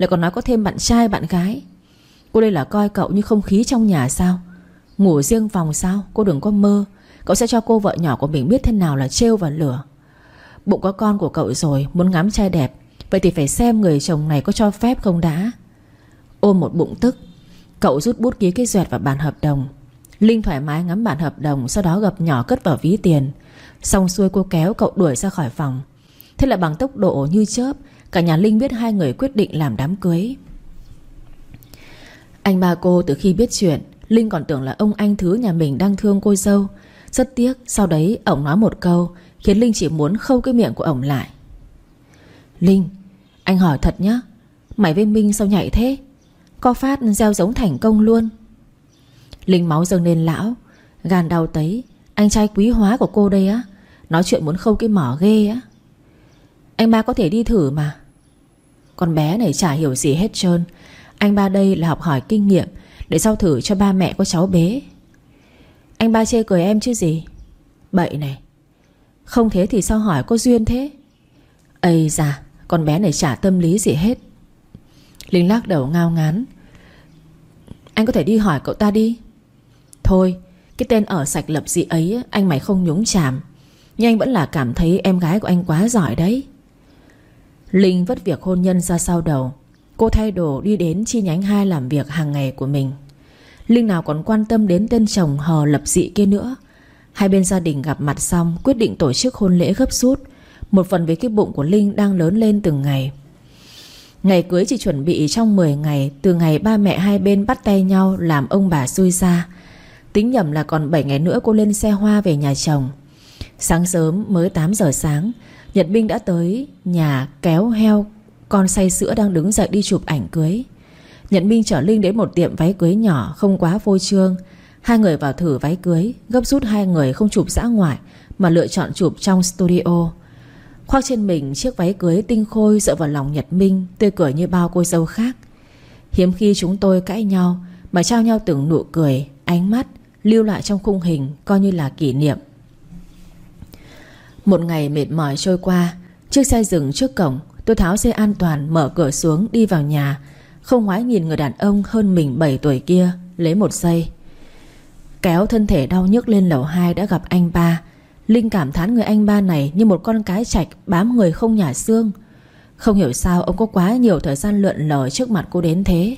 Lại còn nói có thêm bạn trai, bạn gái. Cô đây là coi cậu như không khí trong nhà sao? Ngủ riêng phòng sao? Cô đừng có mơ. Cậu sẽ cho cô vợ nhỏ của mình biết thế nào là trêu và lửa Bụng có con của cậu rồi, Muốn ngắm trai đẹp. Vậy thì phải xem người chồng này có cho phép không đã. Ôm một bụng tức, Cậu rút bút ký cái duyệt vào bản hợp đồng. Linh thoải mái ngắm bản hợp đồng, Sau đó gập nhỏ cất vào ví tiền. Xong xuôi cô kéo cậu đuổi ra khỏi phòng. Thế là bằng tốc độ như chớp Cả nhà Linh biết hai người quyết định làm đám cưới. Anh ba cô từ khi biết chuyện, Linh còn tưởng là ông anh thứ nhà mình đang thương cô dâu. Rất tiếc, Sau đấy ổng nói một câu, Khiến Linh chỉ muốn khâu cái miệng của ổng lại. Linh, Anh hỏi thật nhá, Mày với Minh sao nhảy thế? Có phát gieo giống thành công luôn. Linh máu dâng lên lão. Gan đau tấy, Anh trai quý hóa của cô đây á, Nói chuyện muốn khâu cái mỏ ghê á. Anh ba có thể đi thử mà. Con bé này chả hiểu gì hết trơn. Anh ba đây là học hỏi kinh nghiệm, Để sau thử cho ba mẹ có cháu bé. Anh ba chê cười em chứ gì? Bậy này. Không thế thì sao hỏi có duyên thế? Ây da, Con bé này chả tâm lý gì hết. Linh lắc đầu ngao ngán. Anh có thể đi hỏi cậu ta đi. Thôi, Cái tên ở sạch lập dị ấy, Anh mày không nhúng chàm. Nhưng anh vẫn là cảm thấy em gái của anh quá giỏi đấy. Linh vất việc hôn nhân ra sau đầu. Cô thay đồ đi đến chi nhánh 2 làm việc hàng ngày của mình. Linh nào còn quan tâm đến tên chồng hờ lập dị kia nữa. Hai bên gia đình gặp mặt xong, Quyết định tổ chức hôn lễ gấp rút. Một phần vì cái bụng của Linh đang lớn lên từng ngày. Ngày cưới chỉ chuẩn bị trong 10 ngày, Từ ngày ba mẹ hai bên bắt tay nhau Làm ông bà xui ra Tính nhầm là còn 7 ngày nữa cô lên xe hoa về nhà chồng. Sáng sớm mới 8 giờ sáng Nhật Minh đã tới nhà kéo heo Con say sữa đang đứng dậy đi chụp ảnh cưới. Nhật Minh chở Linh đến một tiệm váy cưới nhỏ Không quá phô trương. Hai người vào thử váy cưới Gấp rút hai người không chụp dã ngoại Mà lựa chọn chụp trong studio. Khoác trên mình chiếc váy cưới tinh khôi dựa vào lòng Nhật Minh Tươi cười như bao cô dâu khác. Hiếm khi chúng tôi cãi nhau Mà trao nhau từng nụ cười, ánh mắt Lưu lại trong khung hình Coi như là kỷ niệm. Một ngày mệt mỏi trôi qua Chiếc xe dừng trước cổng Tôi tháo xe an toàn mở cửa xuống đi vào nhà Không ngoái nhìn người đàn ông hơn mình 7 tuổi kia Lấy một giây Kéo thân thể đau nhức lên lầu 2 đã gặp anh ba Linh cảm thán người anh ba này như một con cái chạch bám người không nhả xương. Không hiểu sao ông có quá nhiều thời gian lượn lờ trước mặt cô đến thế.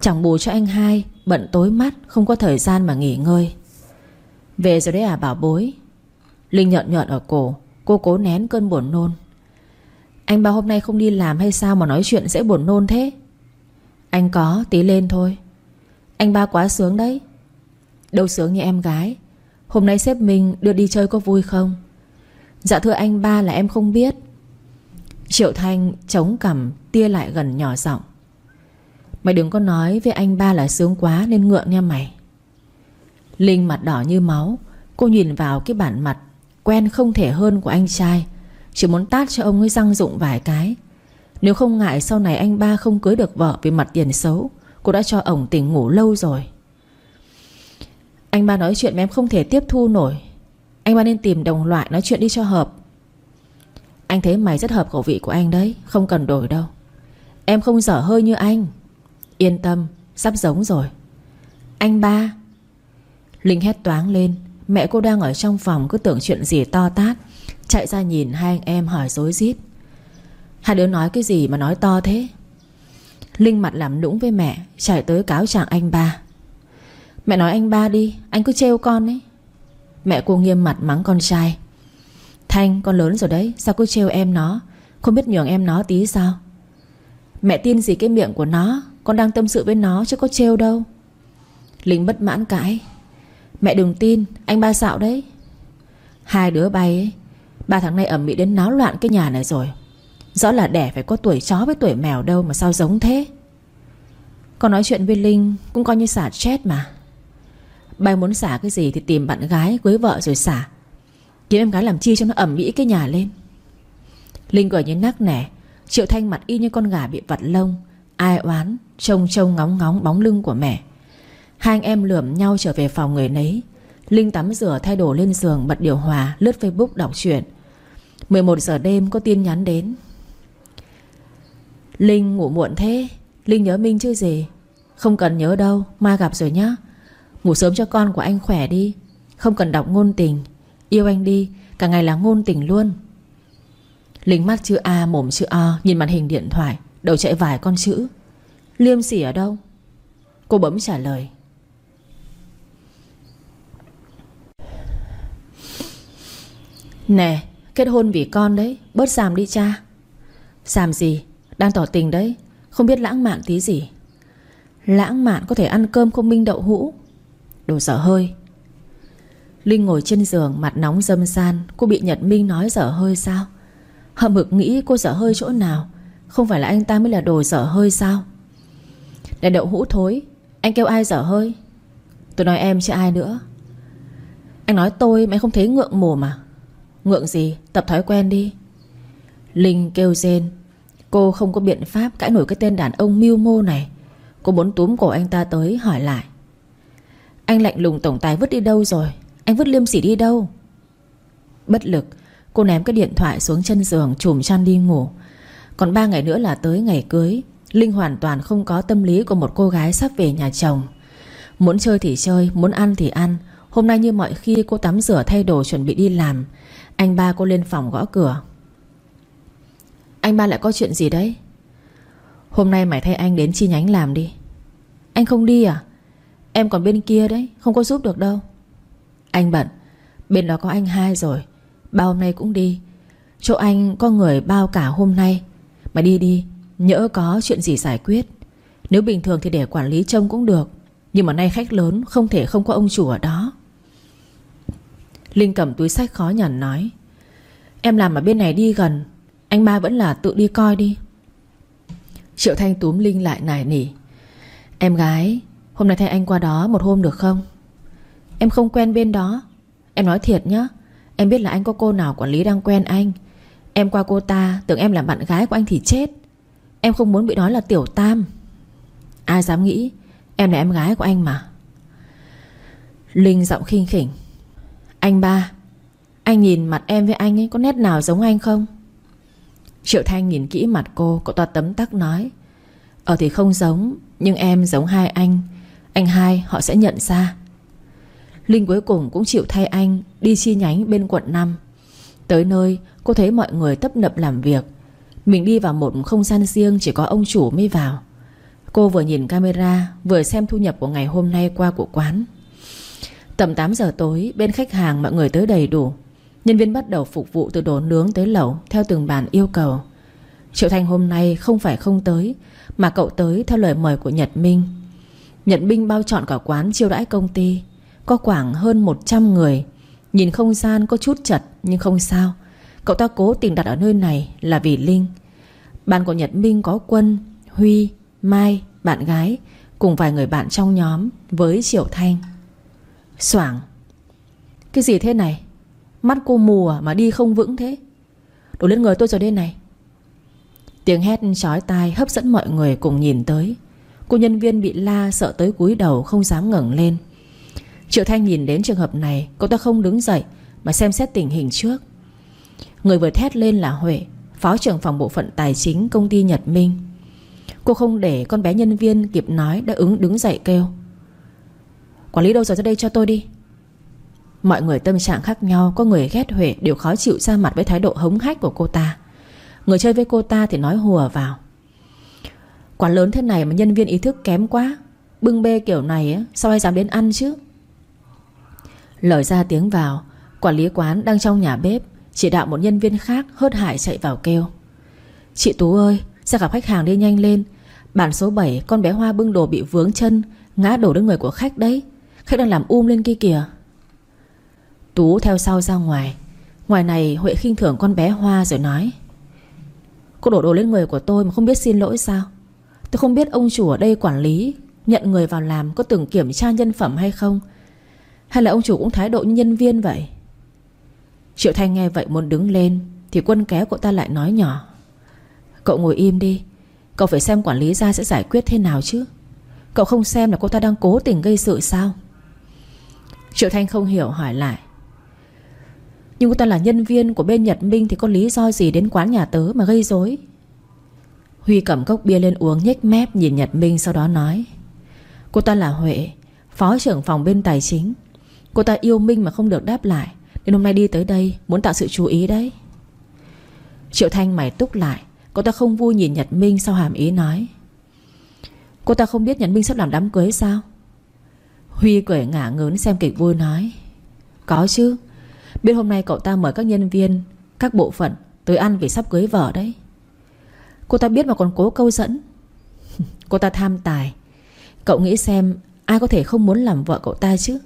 Chẳng bù cho anh hai, bận tối mắt, không có thời gian mà nghỉ ngơi. Về rồi đấy à bảo bối. Linh nhợn nhợn ở cổ, cô cố nén cơn buồn nôn. Anh ba hôm nay không đi làm hay sao mà nói chuyện sẽ buồn nôn thế? Anh có, tí lên thôi. Anh ba quá sướng đấy. Đâu sướng như em gái Hôm nay sếp mình đưa đi chơi có vui không Dạ thưa anh ba là em không biết Triệu Thanh chống cằm Tia lại gần nhỏ giọng Mày đừng có nói với anh ba là sướng quá Nên ngượng nha mày Linh mặt đỏ như máu Cô nhìn vào cái bản mặt Quen không thể hơn của anh trai. Chỉ muốn tát cho ông ấy răng rụng vài cái. Nếu không ngại, sau này anh ba không cưới được vợ Vì mặt tiền xấu, Cô đã cho ổng tỉnh ngủ lâu rồi. Anh ba nói chuyện mà em không thể tiếp thu nổi. Anh ba nên tìm đồng loại nói chuyện đi cho hợp. Anh thấy mày rất hợp khẩu vị của anh đấy, Không cần đổi đâu. Em không dở hơi như anh. Yên tâm, Sắp giống rồi. Anh ba. Linh hét toáng lên. Mẹ cô đang ở trong phòng cứ tưởng chuyện gì to tát. Chạy ra nhìn hai anh em hỏi dối rít. Hai đứa nói cái gì mà nói to thế? Linh mặt làm nũng với mẹ, Chạy tới cáo trạng anh ba. Mẹ nói anh ba đi, Anh cứ trêu con ấy. Mẹ cô nghiêm mặt mắng con trai. Thanh, con lớn rồi đấy, Sao cứ trêu em nó? Không biết nhường em nó tí sao? Mẹ tin gì cái miệng của nó, Con đang tâm sự với nó chứ có trêu đâu. Linh bất mãn cãi. Mẹ đừng tin, Anh ba xạo đấy. Hai đứa bay ấy, Ba tháng nay ẩm bị đến náo loạn cái nhà này rồi. Rõ là đẻ phải có tuổi chó với tuổi mèo đâu Mà sao giống thế? Con nói chuyện với Linh Cũng coi như xả chết mà. Bay muốn xả cái gì thì tìm bạn gái, Cưới vợ rồi xả. Kiếm em gái làm chi cho nó ẩm mỹ cái nhà lên? Linh cười như nắc nẻ, Triệu Thanh mặt y như con gà bị vặt lông, Ai oán, Trông trông ngóng ngóng bóng lưng của mẹ. Hai anh em lượm nhau trở về phòng người nấy. Linh tắm rửa, thay đồ lên giường, Bật điều hòa, lướt facebook đọc truyện. 11 giờ đêm có tin nhắn đến. Linh ngủ muộn thế. Linh nhớ Minh chứ gì? Không cần nhớ đâu, Mai gặp rồi nhá. Ngủ sớm cho con của anh khỏe đi. Không cần đọc ngôn tình. Yêu anh đi, Cả ngày là ngôn tình luôn. Linh mắt chữ A, mồm chữ O, Nhìn màn hình điện thoại. Đầu chạy vài con chữ. Liêm sỉ ở đâu? Cô bấm trả lời. Nè, Kết hôn vì con đấy, Bớt giảm đi cha. Giảm gì? Đang tỏ tình đấy, Không biết lãng mạn tí gì. Lãng mạn có thể ăn cơm không minh đậu hũ? Đồ dở hơi. Linh ngồi trên giường, mặt nóng dâm san Cô bị Nhật Minh nói dở hơi sao? Hậm hực nghĩ cô dở hơi chỗ nào? Không phải là anh ta mới là đồ dở hơi sao? Để đậu hũ thối. Anh kêu ai dở hơi? Tôi nói em chứ ai nữa. Anh nói tôi mà không thấy ngượng mồm à? Ngượng gì? Tập thói quen đi. Linh kêu rên. Cô không có biện pháp cãi nổi cái tên đàn ông mưu mô này. Cô muốn túm cổ anh ta tới, hỏi lại. Anh lạnh lùng tổng tài vứt đi đâu rồi? Anh vứt liêm sỉ đi đâu? Bất lực, Cô ném cái điện thoại xuống chân giường, Chùm chăn đi ngủ. Còn 3 ngày nữa là tới ngày cưới. Linh hoàn toàn không có tâm lý của một cô gái sắp về nhà chồng. Muốn chơi thì chơi, Muốn ăn thì ăn. Hôm nay như mọi khi, cô tắm rửa, thay đồ, chuẩn bị đi làm. Anh ba cô lên phòng gõ cửa. Anh ba lại có chuyện gì đấy? Hôm nay mày thay anh đến chi nhánh làm đi. Anh không đi à? Em còn bên kia đấy, Không có giúp được đâu. Anh bận. Bên đó có anh hai rồi. Ba hôm nay cũng đi. Chỗ anh có người bao cả hôm nay. Mà đi đi, Nhỡ có chuyện gì giải quyết. Nếu bình thường thì để quản lý trông cũng được. Nhưng mà nay khách lớn, Không thể không có ông chủ ở đó. Linh cầm túi sách khó nhằn nói, Em làm ở bên này đi gần, Anh ba vẫn là tự đi coi đi. Triệu Thanh túm Linh lại nài nỉ, Em gái, Hôm nay thay anh qua đó một hôm được không? Em không quen bên đó. Em nói thiệt nhá, Em biết là anh có cô nào quản lý đang quen anh. Em qua cô ta, tưởng em là bạn gái của anh thì chết. Em không muốn bị nói là tiểu tam. Ai dám nghĩ, Em là em gái của anh mà. Linh giọng khinh khỉnh anh ba, Anh nhìn mặt em với anh ấy có nét nào giống anh không? Triệu Thanh nhìn kỹ mặt cô Cậu ta tấm tắc nói Ờ thì không giống, Nhưng em giống hai anh Anh hai họ sẽ nhận ra. Linh cuối cùng cũng chịu thay anh, Đi chi nhánh bên quận 5 Tới nơi, cô thấy mọi người tấp nập làm việc. Mình đi vào một không gian riêng Chỉ có ông chủ mới vào. Cô vừa nhìn camera, Vừa xem thu nhập của ngày hôm nay qua của quán. Tầm 8 giờ tối Bên khách hàng mọi người tới đầy đủ. Nhân viên bắt đầu phục vụ từ đồ nướng tới lẩu Theo từng bàn yêu cầu. Triệu Thanh hôm nay không phải không tới Mà cậu tới theo lời mời của Nhật Minh. Nhật Minh bao chọn cả quán chiêu đãi công ty Có khoảng hơn 100 người. Nhìn không gian có chút chật Nhưng không sao. Cậu ta cố tình đặt ở nơi này là vì Linh. Bạn của Nhật Minh có Quân Huy, Mai, bạn gái Cùng vài người bạn trong nhóm Với Triệu Thanh. Soảng. Cái gì thế này? Mắt cô mù à mà đi không vững thế? Đổ lên người tôi rồi đây này. Tiếng hét chói tai hấp dẫn mọi người cùng nhìn tới. Cô nhân viên bị la sợ tới cúi đầu không dám ngẩng lên. Triệu Thanh nhìn đến trường hợp này Cô ta không đứng dậy Mà xem xét tình hình trước. Người vừa thét lên là Huệ, Phó trưởng phòng bộ phận tài chính công ty Nhật Minh. Cô không để con bé nhân viên kịp nói Đã ứng đứng dậy kêu. Quản lý đâu rồi ra đây cho tôi đi. Mọi người tâm trạng khác nhau Có người ghét Huệ đều khó chịu ra mặt Với thái độ hống hách của cô ta. Người chơi với cô ta thì nói hùa vào. Quán lớn thế này mà nhân viên ý thức kém quá Bưng bê kiểu này á, Sao ai dám đến ăn chứ? Lời ra tiếng vào Quản lý quán đang trong nhà bếp Chỉ đạo một nhân viên khác hớt hải chạy vào kêu. Chị Tú ơi Ra gặp khách hàng đi nhanh lên. Bản số 7 con bé Hoa bưng đồ bị vướng chân Ngã đổ đến người của khách đấy. Khách đang làm um lên kia kìa. Tú theo sau ra ngoài. Ngoài này Huệ khinh thưởng con bé Hoa rồi nói, Cô đổ đồ lên người của tôi mà không biết xin lỗi sao? Tôi không biết ông chủ ở đây quản lý, Nhận người vào làm có từng kiểm tra nhân phẩm hay không? Hay là ông chủ cũng thái độ như nhân viên vậy? Triệu Thanh nghe vậy muốn đứng lên, Thì quân kéo cậu ta lại nói nhỏ, Cậu ngồi im đi, Cậu phải xem quản lý ra sẽ giải quyết thế nào chứ? Cậu không xem là cô ta đang cố tình gây sự sao? Triệu Thanh không hiểu hỏi lại. Nhưng cô ta là nhân viên của bên Nhật Minh Thì có lý do gì đến quán nhà tớ mà gây rối? Huy cầm cốc bia lên uống nhếch mép nhìn Nhật Minh sau đó nói, Cô ta là Huệ, Phó trưởng phòng bên tài chính. Cô ta yêu Minh mà không được đáp lại, Nên hôm nay đi tới đây muốn tạo sự chú ý đấy. Triệu Thanh mày túc lại, Cô ta không vui nhìn Nhật Minh sau hàm ý nói, Cô ta không biết Nhật Minh sắp làm đám cưới sao? Huy cười ngả ngớn xem kịch vui nói, Có chứ Biết hôm nay cậu ta mời các nhân viên, Các bộ phận tới ăn vì sắp cưới vợ đấy. Cô ta biết mà còn cố câu dẫn. Cô ta tham tài. Cậu nghĩ xem Ai có thể không muốn làm vợ cậu ta chứ?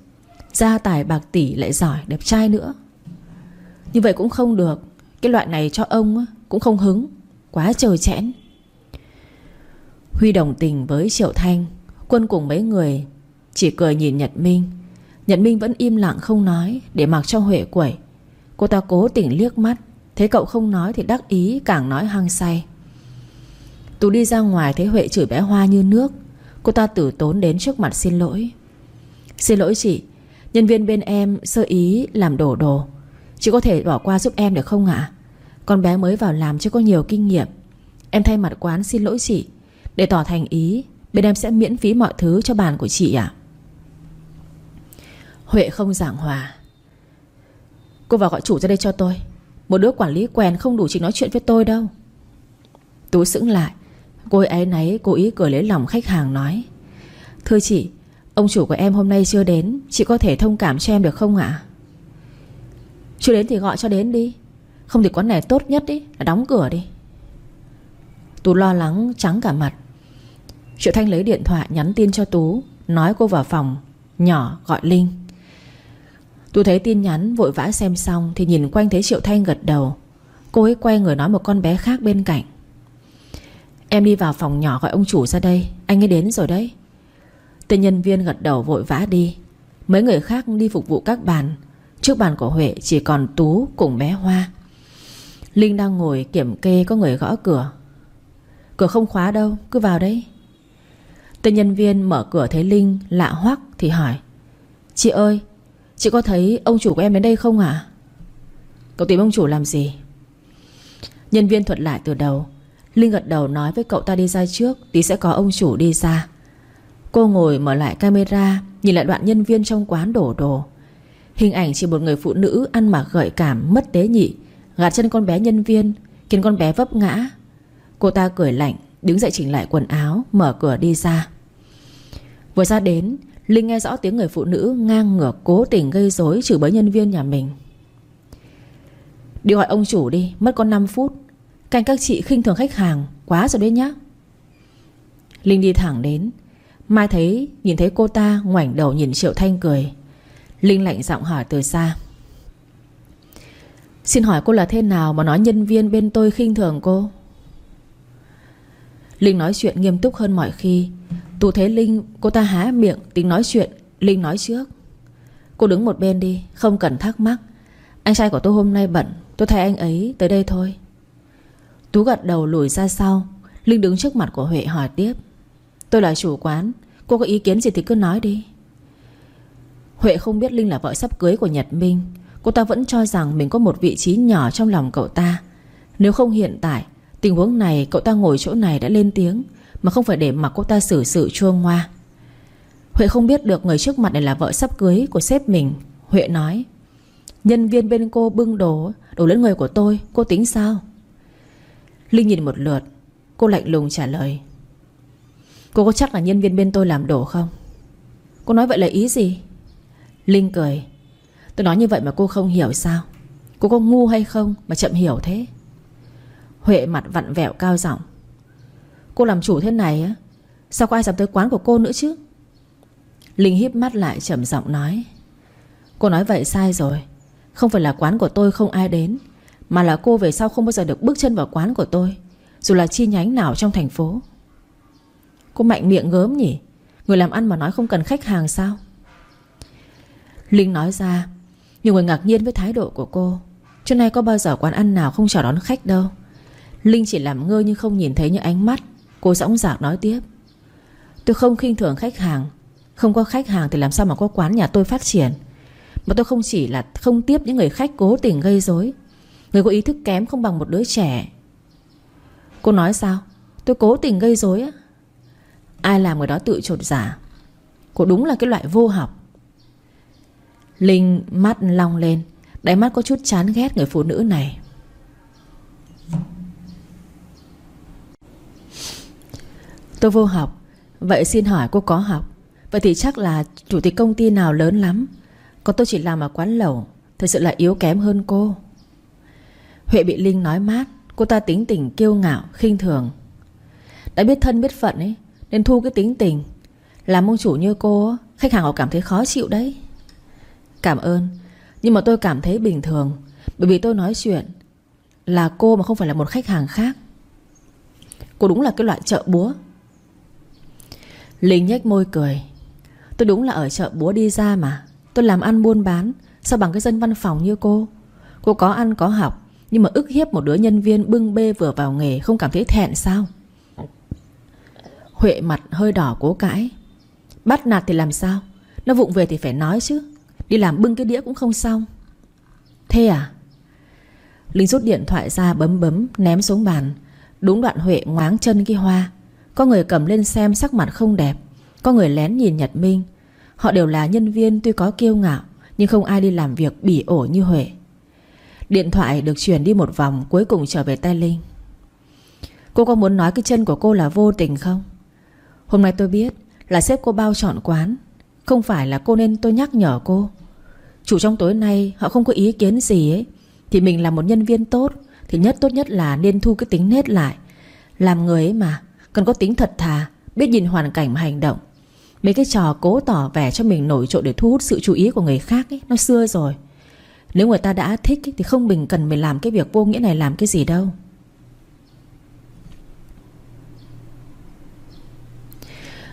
Gia tài bạc tỷ lại giỏi, đẹp trai nữa. Như vậy cũng không được. Cái loại này cho ông cũng không hứng. Quá trời chẽn. Huy đồng tình với Triệu Thanh. Quân cùng mấy người chỉ cười nhìn Nhật Minh. Nhật Minh vẫn im lặng không nói, Để mặc cho Huệ quẩy. Cô ta cố tỉnh liếc mắt Thấy cậu không nói thì đắc ý càng nói hăng say. Tú đi ra ngoài thấy Huệ chửi bé Hoa như nước, Cô ta tử tốn đến trước mặt xin lỗi. Xin lỗi chị, Nhân viên bên em sơ ý làm đổ đồ. Chị có thể bỏ qua giúp em được không ạ? Con bé mới vào làm chưa có nhiều kinh nghiệm. Em thay mặt quán xin lỗi chị, Để tỏ thành ý, Bên em sẽ miễn phí mọi thứ cho bàn của chị ạ. Huệ không giảng hòa. Cô vào gọi chủ ra đây cho tôi. Một đứa quản lý quen không đủ chỉ nói chuyện với tôi đâu. Tú sững lại. Cô ấy nấy cố ý cười lấy lòng khách hàng nói, Thưa chị, Ông chủ của em hôm nay chưa đến, Chị có thể thông cảm cho em được không ạ? Chưa đến thì gọi cho đến đi. Không thì quán này tốt nhất đi là đóng cửa đi. Tú lo lắng, trắng cả mặt. Triệu Thanh lấy điện thoại nhắn tin cho Tú, Nói cô vào phòng, Nhỏ gọi Linh tôi thấy tin nhắn, vội vã xem xong Thì nhìn quanh thấy Triệu Thanh gật đầu. Cô ấy quay người nói một con bé khác bên cạnh. Em đi vào phòng nhỏ gọi ông chủ ra đây, Anh ấy đến rồi đấy. Tên nhân viên gật đầu vội vã đi. Mấy người khác đi phục vụ các bàn. Trước bàn của Huệ chỉ còn Tú cùng bé Hoa. Linh đang ngồi kiểm kê có người gõ cửa. Cửa không khóa đâu, Cứ vào đấy. Tên nhân viên mở cửa thấy Linh, lạ hoắc Thì hỏi. Chị ơi Chị có thấy ông chủ của em đến đây không ạ? À? Cậu tìm ông chủ làm gì? Nhân viên thuật lại từ đầu. Linh gật đầu nói với cậu ta đi ra trước, Tí sẽ có ông chủ đi ra. Cô ngồi mở lại camera, Nhìn lại đoạn nhân viên trong quán đổ đồ. Hình ảnh chỉ một người phụ nữ Ăn mặc gợi cảm, mất tế nhị, Gạt chân con bé nhân viên, Khiến con bé vấp ngã. Cô ta cười lạnh, Đứng dậy chỉnh lại quần áo, Mở cửa đi ra. Vừa ra đến Linh nghe rõ tiếng người phụ nữ ngang ngược Cố tình gây rối chửi bới nhân viên nhà mình. Đi gọi ông chủ đi, Mất có 5 phút. Canh các chị khinh thường khách hàng, Quá rồi đấy nhá. Linh đi thẳng đến. Mai thấy, nhìn thấy cô ta ngoảnh đầu nhìn Triệu Thanh cười. Linh lạnh giọng hỏi từ xa. Xin hỏi cô là thế nào mà nói nhân viên bên tôi khinh thường cô? Linh nói chuyện nghiêm túc hơn mọi khi. Tú thấy Linh, Cô ta há miệng tính nói chuyện. Linh nói trước. Cô đứng một bên đi, Không cần thắc mắc. Anh trai của tôi hôm nay bận, Tôi thấy anh ấy tới đây thôi. Tú gật đầu lùi ra sau. Linh đứng trước mặt của Huệ hỏi tiếp. Tôi là chủ quán, Cô có ý kiến gì thì cứ nói đi. Huệ không biết Linh là vợ sắp cưới của Nhật Minh. Cô ta vẫn cho rằng mình có một vị trí nhỏ trong lòng cậu ta. Nếu không hiện tại, Tình huống này cậu ta ngồi chỗ này đã lên tiếng. Mà không phải để mặc cô ta xử sự chua ngoa. Huệ không biết được người trước mặt này là vợ sắp cưới của sếp mình. Huệ nói, Nhân viên bên cô bưng đồ Đổ lên người của tôi, Cô tính sao? Linh nhìn một lượt, Cô lạnh lùng trả lời, Cô có chắc là nhân viên bên tôi làm đổ không? Cô nói vậy là ý gì? Linh cười, Tôi nói như vậy mà cô không hiểu sao? Cô có ngu hay không mà chậm hiểu thế? Huệ mặt vặn vẹo cao giọng Cô làm chủ thế này á, Sao có ai dám tới quán của cô nữa chứ? Linh híp mắt lại chậm giọng nói, Cô nói vậy sai rồi. Không phải là quán của tôi không ai đến, Mà là cô về sau không bao giờ được bước chân vào quán của tôi, Dù là chi nhánh nào trong thành phố. Cô mạnh miệng gớm nhỉ, Người làm ăn mà nói không cần khách hàng sao? Linh nói ra, Nhiều người ngạc nhiên với thái độ của cô, Trước nay có bao giờ quán ăn nào không chào đón khách đâu. Linh chỉ làm ngơ nhưng không nhìn thấy những ánh mắt Cô dõng dạc nói tiếp. Tôi không khinh thường khách hàng. Không có khách hàng thì làm sao mà có quán nhà tôi phát triển? Mà tôi không chỉ là không tiếp những người khách cố tình gây rối. Người có ý thức kém không bằng một đứa trẻ. Cô nói sao? Tôi cố tình gây rối á. Ai làm người đó tự trột giả? Cô đúng là cái loại vô học. Linh mắt long lên. Đáy mắt có chút chán ghét người phụ nữ này. Tôi vô học. Vậy xin hỏi cô có học? Vậy thì chắc là chủ tịch công ty nào lớn lắm? Còn tôi chỉ làm ở quán lẩu Thật sự là yếu kém hơn cô. Huệ bị Linh nói mát Cô ta tính tình kiêu ngạo, khinh thường. Đã biết thân biết phận ấy Nên thu cái tính tình. Làm ông chủ như cô Khách hàng họ cảm thấy khó chịu đấy. Cảm ơn Nhưng mà tôi cảm thấy bình thường Bởi vì tôi nói chuyện Là cô mà không phải là một khách hàng khác. Cô đúng là cái loại chợ búa. Linh nhếch môi cười. Tôi đúng là ở chợ búa đi ra mà. Tôi làm ăn buôn bán. Sao bằng cái dân văn phòng như cô? Cô có ăn, có học, Nhưng mà ức hiếp một đứa nhân viên bưng bê vừa vào nghề Không cảm thấy thẹn sao? Huệ mặt hơi đỏ cố cãi. Bắt nạt thì làm sao? Nó vụng về thì phải nói chứ. Đi làm bưng cái đĩa cũng không xong. Thế à? Linh rút điện thoại ra bấm bấm, Ném xuống bàn. Đúng đoạn Huệ ngoáng chân cái hoa. Có người cầm lên xem sắc mặt không đẹp, Có người lén nhìn Nhật Minh. Họ đều là nhân viên tuy có kiêu ngạo, Nhưng không ai đi làm việc bỉ ổ như Huệ. Điện thoại được chuyển đi một vòng, Cuối cùng trở về tay Linh. Cô có muốn nói cái chân của cô là vô tình không? Hôm nay tôi biết Là sếp cô bao chọn quán. Không phải là cô nên tôi nhắc nhở cô. Chủ trong tối nay, họ không có ý kiến gì ấy. Thì mình là một nhân viên tốt, Thì nhất tốt nhất là nên thu cái tính nết lại, Làm người ấy mà. Cần có tính thật thà Biết nhìn hoàn cảnh mà hành động. Mấy cái trò cố tỏ vẻ cho mình nổi trội Để thu hút sự chú ý của người khác ấy Nó xưa rồi. Nếu người ta đã thích ấy, Thì không mình cần mình làm cái việc vô nghĩa này làm cái gì đâu.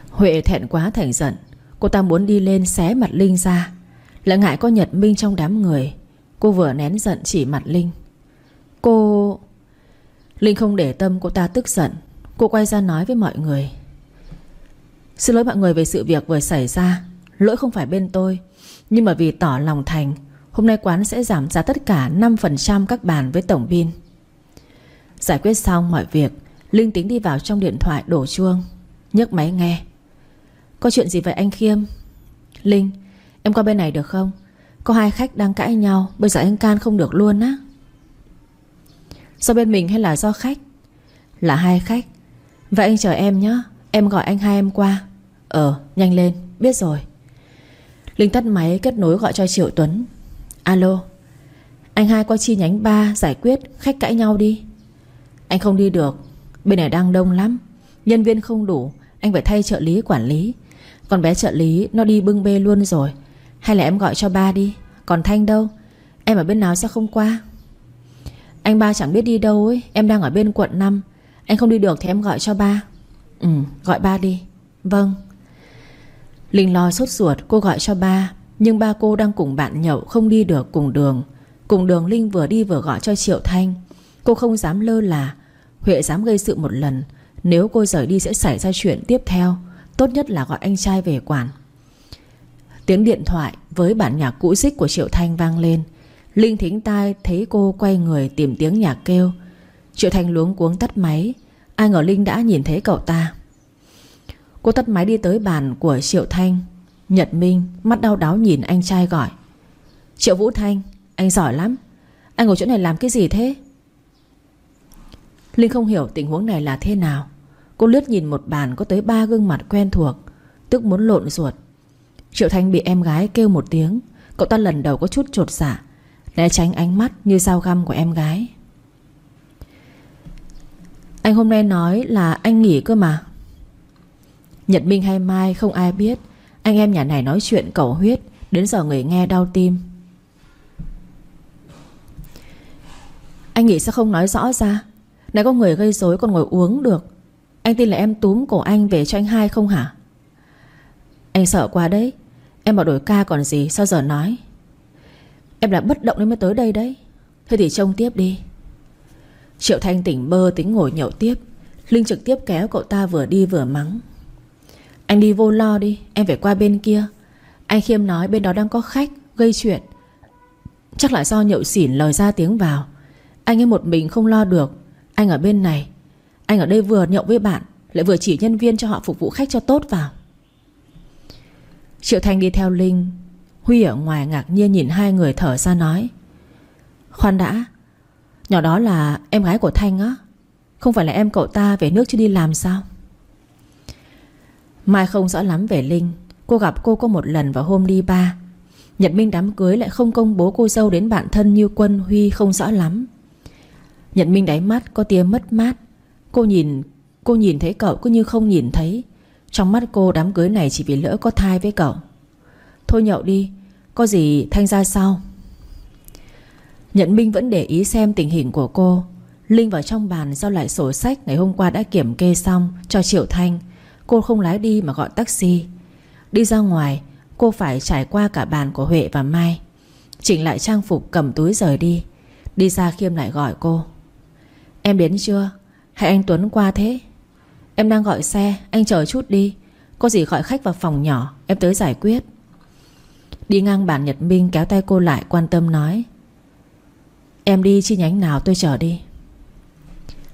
Huệ thẹn quá thành giận. Cô ta muốn đi lên xé mặt Linh ra. Lại ngại có Nhật Minh trong đám người. Cô vừa nén giận chỉ mặt Linh. Cô... Linh không để tâm cô ta tức giận. Cô quay ra nói với mọi người. Xin lỗi mọi người về sự việc vừa xảy ra. Lỗi không phải bên tôi. Nhưng mà vì tỏ lòng thành, Hôm nay quán sẽ giảm giá tất cả 5% các bàn với tổng bin Giải quyết xong mọi việc, Linh tính đi vào trong điện thoại đổ chuông. Nhấc máy nghe. Có chuyện gì vậy anh Khiêm? Linh, Em qua bên này được không? Có hai khách đang cãi nhau, Bây giờ anh can không được luôn á. Do bên mình hay là do khách? Là hai khách. Vậy anh chờ em nhé Em gọi anh hai em qua. Ờ nhanh lên. Biết rồi. Linh tắt máy kết nối gọi cho Triệu Tuấn. Alo. Anh hai qua chi nhánh 3 giải quyết Khách cãi nhau đi. Anh không đi được. Bên này đang đông lắm. Nhân viên không đủ. Anh phải thay trợ lý quản lý. Còn bé trợ lý nó đi bưng bê luôn rồi. Hay là em gọi cho ba đi. Còn Thanh đâu? Em ở bên nào sao không qua? Anh ba chẳng biết đi đâu ấy. Em đang ở bên quận 5 anh không đi được thì em gọi cho ba. Ừ gọi ba đi. Vâng. Linh lo sốt ruột, cô gọi cho ba, Nhưng ba cô đang cùng bạn nhậu Không đi được cùng đường. Cùng đường Linh vừa đi vừa gọi cho Triệu Thanh. Cô không dám lơ là, Huệ dám gây sự một lần. Nếu cô rời đi sẽ xảy ra chuyện tiếp theo, Tốt nhất là gọi anh trai về quản Tiếng điện thoại với bản nhạc cũ xích của Triệu Thanh vang lên. Linh thính tai thấy cô quay người tìm tiếng nhạc kêu. Triệu Thanh luống cuống tắt máy. Ai ngờ Linh đã nhìn thấy cậu ta. Cô tắt máy đi tới bàn của Triệu Thanh. Nhật Minh mắt đau đáo nhìn anh trai gọi. Triệu Vũ Thanh, Anh giỏi lắm. Anh ngồi chỗ này làm cái gì thế? Linh không hiểu tình huống này là thế nào. Cô lướt nhìn một bàn có tới ba gương mặt quen thuộc, Tức muốn lộn ruột. Triệu Thanh bị em gái kêu một tiếng. Cậu ta lần đầu có chút trột xả Né tránh ánh mắt như dao găm của em gái. Anh hôm nay nói là anh nghỉ cơ mà. Nhật Minh hay Mai không ai biết. Anh em nhà này nói chuyện cầu huyết, Đến giờ người nghe đau tim. Anh nghĩ sao không nói rõ ra? Này có người gây rối còn ngồi uống được. Anh tin là em túm cổ anh về cho anh hai không hả? Anh sợ quá đấy. Em bảo đổi ca còn gì, sao giờ nói? Em là bất động nên mới tới đây đấy. Thế thì trông tiếp đi. Triệu Thanh tỉnh bơ tính ngồi nhậu tiếp. Linh trực tiếp kéo cậu ta vừa đi vừa mắng. Anh đi vô lo đi, Em phải qua bên kia. Anh Khiêm nói bên đó đang có khách, Gây chuyện. Chắc là do nhậu xỉn lời ra tiếng vào. Anh ấy một mình không lo được. Anh ở bên này. Anh ở đây vừa nhậu với bạn, Lại vừa chỉ nhân viên cho họ phục vụ khách cho tốt vào. Triệu Thanh đi theo Linh. Huy ở ngoài ngạc nhiên nhìn hai người thở ra nói. Khoan đã Nhỏ đó là em gái của Thanh á. Không phải là em cậu ta về nước chứ đi làm sao? Mai không rõ lắm về Linh. Cô gặp cô có một lần vào hôm đi ba. Nhật Minh đám cưới lại không công bố cô dâu đến bạn thân như Quân, Huy không rõ lắm. Nhật Minh đáy mắt có tia mất mát. Cô nhìn Cô nhìn thấy cậu cứ như không nhìn thấy. Trong mắt cô đám cưới này chỉ vì lỡ có thai với cậu. Thôi nhậu đi, Có gì thanh ra sau Nhật Minh vẫn để ý xem tình hình của cô. Linh vào trong bàn giao lại sổ sách Ngày hôm qua đã kiểm kê xong Cho Triệu Thanh. Cô không lái đi mà gọi taxi. Đi ra ngoài, Cô phải trải qua cả bàn của Huệ và Mai. Chỉnh lại trang phục cầm túi rời đi. Đi ra Khiêm lại gọi cô. Em đến chưa? Hay anh Tuấn qua thế? Em đang gọi xe, Anh chờ chút đi. Có gì gọi khách vào phòng nhỏ, Em tới giải quyết. Đi ngang bàn Nhật Minh kéo tay cô lại quan tâm nói. Em đi chi nhánh nào tôi chờ đi.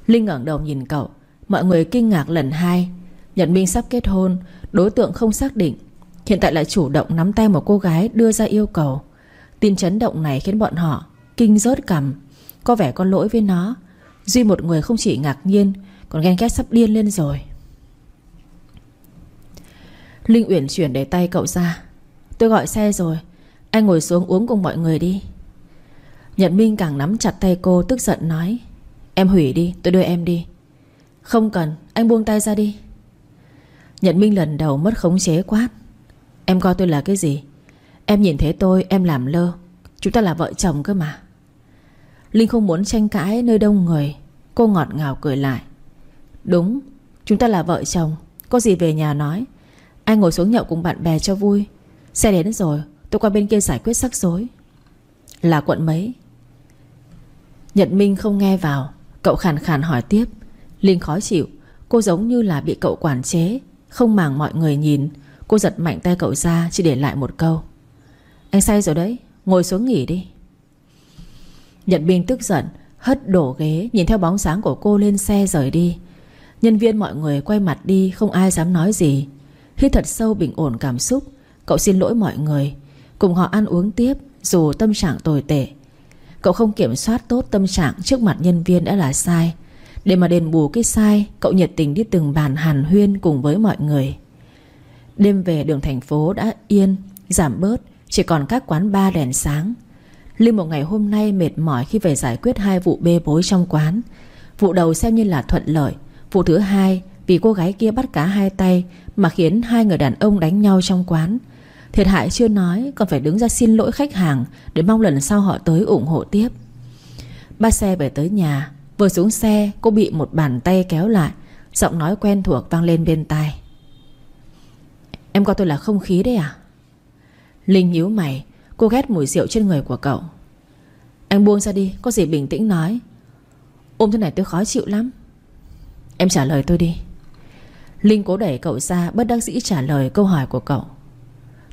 Linh ngẩng đầu nhìn cậu. Mọi người kinh ngạc lần hai. Nhật Minh sắp kết hôn, Đối tượng không xác định. Hiện tại lại chủ động nắm tay một cô gái đưa ra yêu cầu. Tin chấn động này khiến bọn họ Kinh rớt cằm. Có vẻ có lỗi với nó. Duy một người không chỉ ngạc nhiên, Còn ghen ghét sắp điên lên rồi. Linh Uyển chuyển để tay cậu ra. Tôi gọi xe rồi. Anh ngồi xuống uống cùng mọi người đi. Nhật Minh càng nắm chặt tay cô, Tức giận nói, Em hủy đi, tôi đưa em đi. Không cần, anh buông tay ra đi. Nhật Minh lần đầu mất khống chế quát, Em coi tôi là cái gì? Em nhìn thấy tôi, em làm lơ. Chúng ta là vợ chồng cơ mà. Linh không muốn tranh cãi nơi đông người, Cô ngọt ngào cười lại, Đúng, Chúng ta là vợ chồng, Có gì về nhà nói. Anh ngồi xuống nhậu cùng bạn bè cho vui. Xe đến rồi, Tôi qua bên kia giải quyết sắc rối. Là quận mấy? Nhật Minh không nghe vào. Cậu khàn khàn hỏi tiếp. Linh khó chịu. Cô giống như là bị cậu quản chế, Không màng mọi người nhìn. Cô giật mạnh tay cậu ra Chỉ để lại một câu. Anh say rồi đấy, Ngồi xuống nghỉ đi. Nhật Minh tức giận, Hất đổ ghế, Nhìn theo bóng sáng của cô lên xe rời đi. Nhân viên mọi người quay mặt đi, Không ai dám nói gì. Hít thật sâu bình ổn cảm xúc, Cậu xin lỗi mọi người. Cùng họ ăn uống tiếp, Dù tâm trạng tồi tệ. Cậu không kiểm soát tốt tâm trạng Trước mặt nhân viên đã là sai. Để mà đền bù cái sai, Cậu nhiệt tình đi từng bàn hàn huyên cùng với mọi người. Đêm về đường thành phố đã yên, Giảm bớt, Chỉ còn các quán bar đèn sáng. Linh một ngày hôm nay mệt mỏi khi về giải quyết hai vụ bê bối trong quán. Vụ đầu xem như là thuận lợi, Vụ thứ hai Vì cô gái kia bắt cá hai tay Mà khiến hai người đàn ông đánh nhau trong quán. Thiệt hại chưa nói, Còn phải đứng ra xin lỗi khách hàng Để mong lần sau họ tới ủng hộ tiếp. Ba xe về tới nhà, Vừa xuống xe, cô bị một bàn tay kéo lại, Giọng nói quen thuộc vang lên bên tai. Em coi tôi là không khí đấy à? Linh nhíu mày, Cô ghét mùi rượu trên người của cậu. Anh buông ra đi, Có gì bình tĩnh nói. Ôm thế này tôi khó chịu lắm. Em trả lời tôi đi. Linh cố đẩy cậu ra, Bất đắc dĩ trả lời câu hỏi của cậu.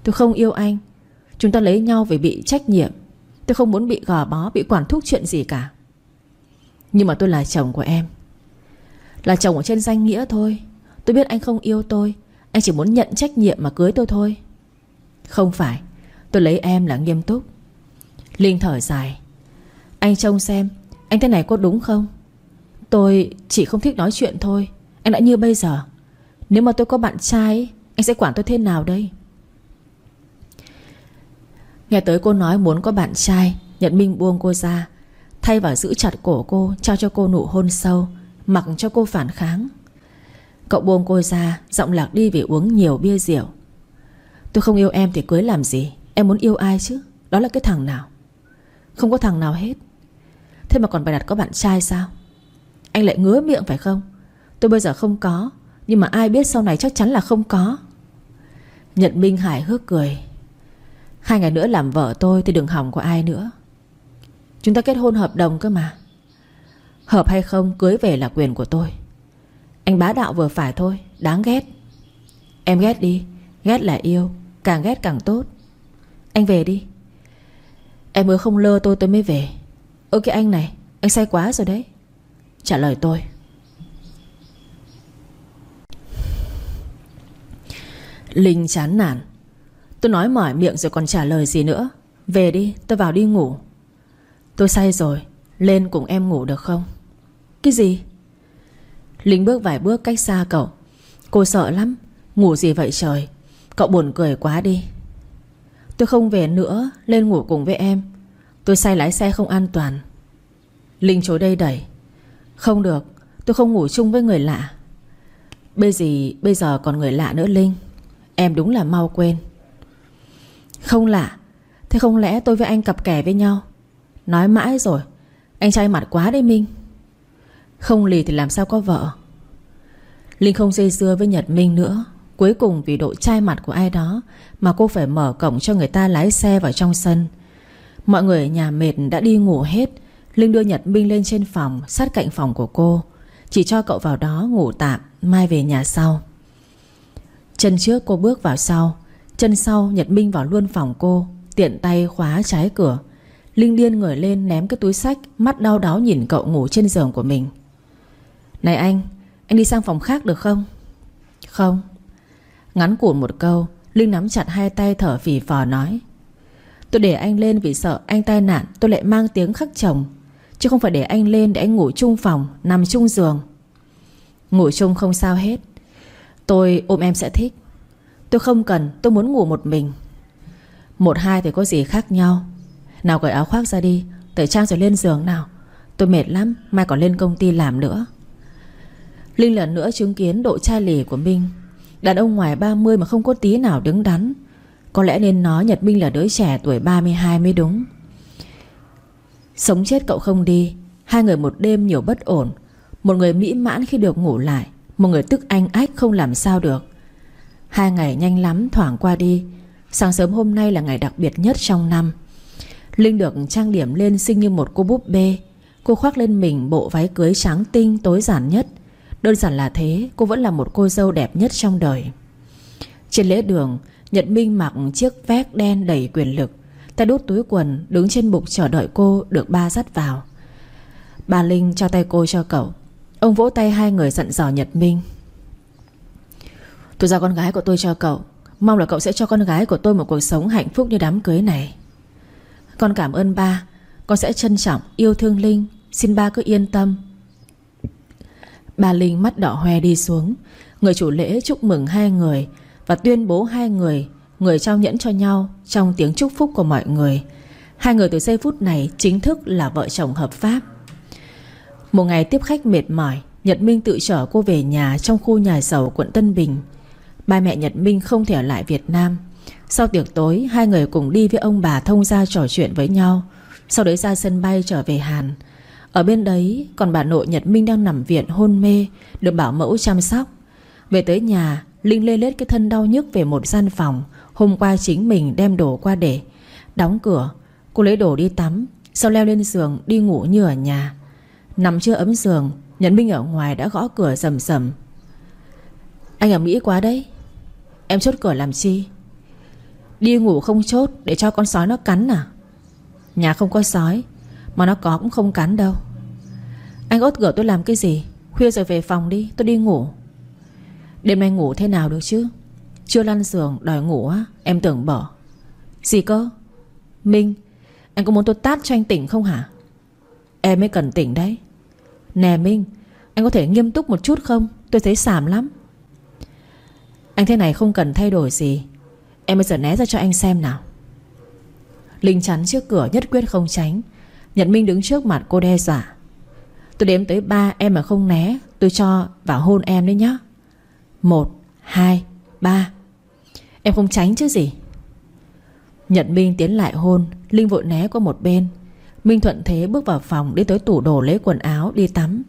Tôi không yêu anh. Chúng ta lấy nhau vì bị trách nhiệm. Tôi không muốn bị gò bó, Bị quản thúc chuyện gì cả. Nhưng mà tôi là chồng của em. Là chồng ở trên danh nghĩa thôi. Tôi biết anh không yêu tôi. Anh chỉ muốn nhận trách nhiệm mà cưới tôi thôi. Không phải. Tôi lấy em là nghiêm túc. Linh thở dài. Anh trông xem, Anh thế này có đúng không? Tôi chỉ không thích nói chuyện thôi. Anh đã như bây giờ. Nếu mà tôi có bạn trai, Anh sẽ quản tôi thế nào đây? Nghe tới cô nói muốn có bạn trai, Nhật Minh buông cô ra, Thay vào giữ chặt cổ cô, Trao cho cô nụ hôn sâu, Mặc cho cô phản kháng. Cậu buông cô ra, Giọng lạc đi vì uống nhiều bia rượu. Tôi không yêu em thì cưới làm gì? Em muốn yêu ai chứ? Đó là cái thằng nào? Không có thằng nào hết. Thế mà còn bài đặt có bạn trai sao? Anh lại ngứa miệng phải không? Tôi bây giờ không có, Nhưng mà ai biết sau này chắc chắn là không có. Nhật Minh Hải hước cười. Hai ngày nữa làm vợ tôi thì đừng hỏng của ai nữa. Chúng ta kết hôn hợp đồng cơ mà. Hợp hay không cưới về là quyền của tôi. Anh bá đạo vừa phải thôi, Đáng ghét. Em ghét đi, Ghét là yêu, Càng ghét càng tốt. Anh về đi. Em hứa không lơ tôi tôi mới về. Ok anh này, Anh say quá rồi đấy. Trả lời tôi. Linh chán nản. Tôi nói mỏi miệng rồi còn trả lời gì nữa. Về đi, tôi vào đi ngủ. Tôi say rồi, Lên cùng em ngủ được không? Cái gì? Linh bước vài bước cách xa cậu. Cô sợ lắm, Ngủ gì vậy trời? Cậu buồn cười quá đi. Tôi không về nữa, Lên ngủ cùng với em. Tôi say lái xe không an toàn. Linh chối đây đẩy. Không được, Tôi không ngủ chung với người lạ. Bây gì, bây giờ còn người lạ nữa Linh. Em đúng là mau quên. Không lạ. Thế không lẽ tôi với anh cặp kè với nhau? Nói mãi rồi. Anh trai mặt quá đấy Minh. Không lì thì làm sao có vợ? Linh không dây dưa với Nhật Minh nữa. Cuối cùng vì độ chai mặt của ai đó Mà cô phải mở cổng cho người ta lái xe vào trong sân. Mọi người ở nhà mệt đã đi ngủ hết. Linh đưa Nhật Minh lên trên phòng, Sát cạnh phòng của cô. Chỉ cho cậu vào đó ngủ tạm, Mai về nhà sau. Chân trước cô bước vào sau. Chân sau Nhật Minh vào luôn phòng cô, Tiện tay khóa trái cửa. Linh điên người lên ném cái túi sách, Mắt đau đáo nhìn cậu ngủ trên giường của mình. Này anh Anh đi sang phòng khác được không? Không. Ngắn củn một câu, Linh nắm chặt hai tay thở phì phò nói, Tôi để anh lên vì sợ anh tai nạn, Tôi lại mang tiếng khắc chồng. Chứ không phải để anh lên để anh ngủ chung phòng, Nằm chung giường. Ngủ chung không sao hết. Tôi ôm em sẽ thích. Tôi không cần, tôi muốn ngủ một mình. Một hai thì có gì khác nhau? Nào cởi áo khoác ra đi, Tẩy trang rồi lên giường nào. Tôi mệt lắm, Mai còn lên công ty làm nữa. Linh lần nữa chứng kiến độ chai lì của Minh. Đàn ông ngoài 30 mà không có tí nào đứng đắn. Có lẽ nên nói Nhật Minh là đứa trẻ tuổi 32 mới đúng. Sống chết cậu không đi, Hai người một đêm nhiều bất ổn. Một người mỹ mãn khi được ngủ lại, Một người tức anh ách không làm sao được. Hai ngày nhanh lắm, thoảng qua đi. Sáng sớm hôm nay là ngày đặc biệt nhất trong năm. Linh được trang điểm lên xinh như một cô búp bê. Cô khoác lên mình bộ váy cưới trắng tinh, tối giản nhất. Đơn giản là thế, Cô vẫn là một cô dâu đẹp nhất trong đời. Trên lễ đường, Nhật Minh mặc chiếc vest đen đầy quyền lực. Tay đút túi quần, Đứng trên bục chờ đợi cô, được ba dắt vào. Bà Linh cho tay cô cho cậu. Ông vỗ tay hai người dặn dò Nhật Minh. Tôi giao con gái của tôi cho cậu. Mong là cậu sẽ cho con gái của tôi một cuộc sống hạnh phúc như đám cưới này. Con cảm ơn ba. Con sẽ trân trọng, yêu thương Linh. Xin ba cứ yên tâm. Bà Linh mắt đỏ hoe đi xuống. Người chủ lễ chúc mừng hai người Và tuyên bố hai người Người trao nhẫn cho nhau Trong tiếng chúc phúc của mọi người. Hai người từ giây phút này chính thức là vợ chồng hợp pháp. Một ngày tiếp khách mệt mỏi Nhật Minh tự chở cô về nhà Trong khu nhà giàu quận Tân Bình. Ba mẹ Nhật Minh không thể ở lại Việt Nam. Sau tiệc tối, Hai người cùng đi với ông bà thông ra trò chuyện với nhau. Sau đấy ra sân bay trở về Hàn. Ở bên đấy, còn bà nội Nhật Minh đang nằm viện hôn mê, Được bảo mẫu chăm sóc. Về tới nhà, Linh lê lết cái thân đau nhức về một gian phòng. Hôm qua chính mình đem đồ qua để. Đóng cửa, Cô lấy đồ đi tắm, Sau leo lên giường đi ngủ như ở nhà. Nằm chưa ấm giường, Nhật Minh ở ngoài đã gõ cửa sầm sầm. Anh ở Mỹ quá đấy. Em chốt cửa làm chi? Đi ngủ không chốt Để cho con sói nó cắn à? Nhà không có sói, Mà nó có cũng không cắn đâu. Anh ốt cửa tôi làm cái gì? Khuya rồi về phòng đi, tôi đi ngủ. Đêm nay ngủ thế nào được chứ? Chưa lăn giường, đòi ngủ á, Em tưởng bỏ. Gì cơ? Minh, Anh có muốn tôi tát cho anh tỉnh không hả? Em mới cần tỉnh đấy. Nè Minh, Anh có thể nghiêm túc một chút không? Tôi thấy xàm lắm. Anh thế này không cần thay đổi gì. Em bây giờ né ra cho anh xem nào. Linh chắn trước cửa nhất quyết không tránh. Nhật Minh đứng trước mặt cô đe dọa. Tôi đếm tới ba em mà không né Tôi cho vào hôn em đấy nhá. Một, hai, ba. Em không tránh chứ gì. Nhận Minh tiến lại hôn Linh vội né qua một bên. Minh thuận thế bước vào phòng Đi tới tủ đồ lấy quần áo đi tắm.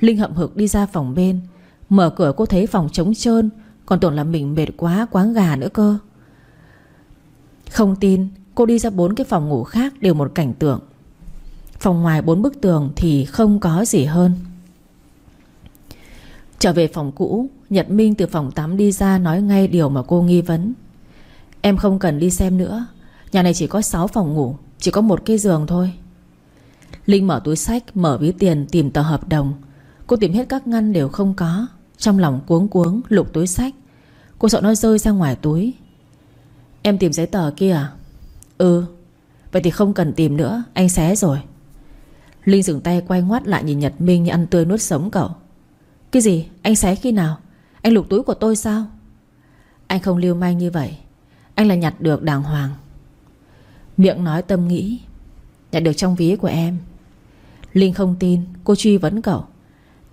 Linh hậm hực đi ra phòng bên Mở cửa cô thấy phòng trống trơn còn tưởng là mình mệt quá quáng gà nữa cơ. Không tin, Cô đi ra bốn cái phòng ngủ khác Đều một cảnh tượng. Phòng ngoài bốn bức tường thì không có gì hơn. Trở về phòng cũ, Nhật Minh từ phòng tắm đi ra Nói ngay điều mà cô nghi vấn. Em không cần đi xem nữa, Nhà này chỉ có 6 phòng ngủ, Chỉ có một cái giường thôi. Linh mở túi sách, Mở ví tiền tìm tờ hợp đồng. Cô tìm hết các ngăn đều không có. Trong lòng cuống cuống, lục túi sách. Cô sợ nó rơi ra ngoài túi. Em tìm giấy tờ kia à? Ừ. Vậy thì không cần tìm nữa, Anh xé rồi. Linh dừng tay quay ngoắt lại nhìn Nhật Minh như ăn tươi nuốt sống cậu. Cái gì? Anh xé khi nào? Anh lục túi của tôi sao? Anh không lưu manh như vậy. Anh là nhặt được đàng hoàng. Miệng nói tâm nghĩ. Nhặt được trong ví của em. Linh không tin, Cô truy vấn cậu.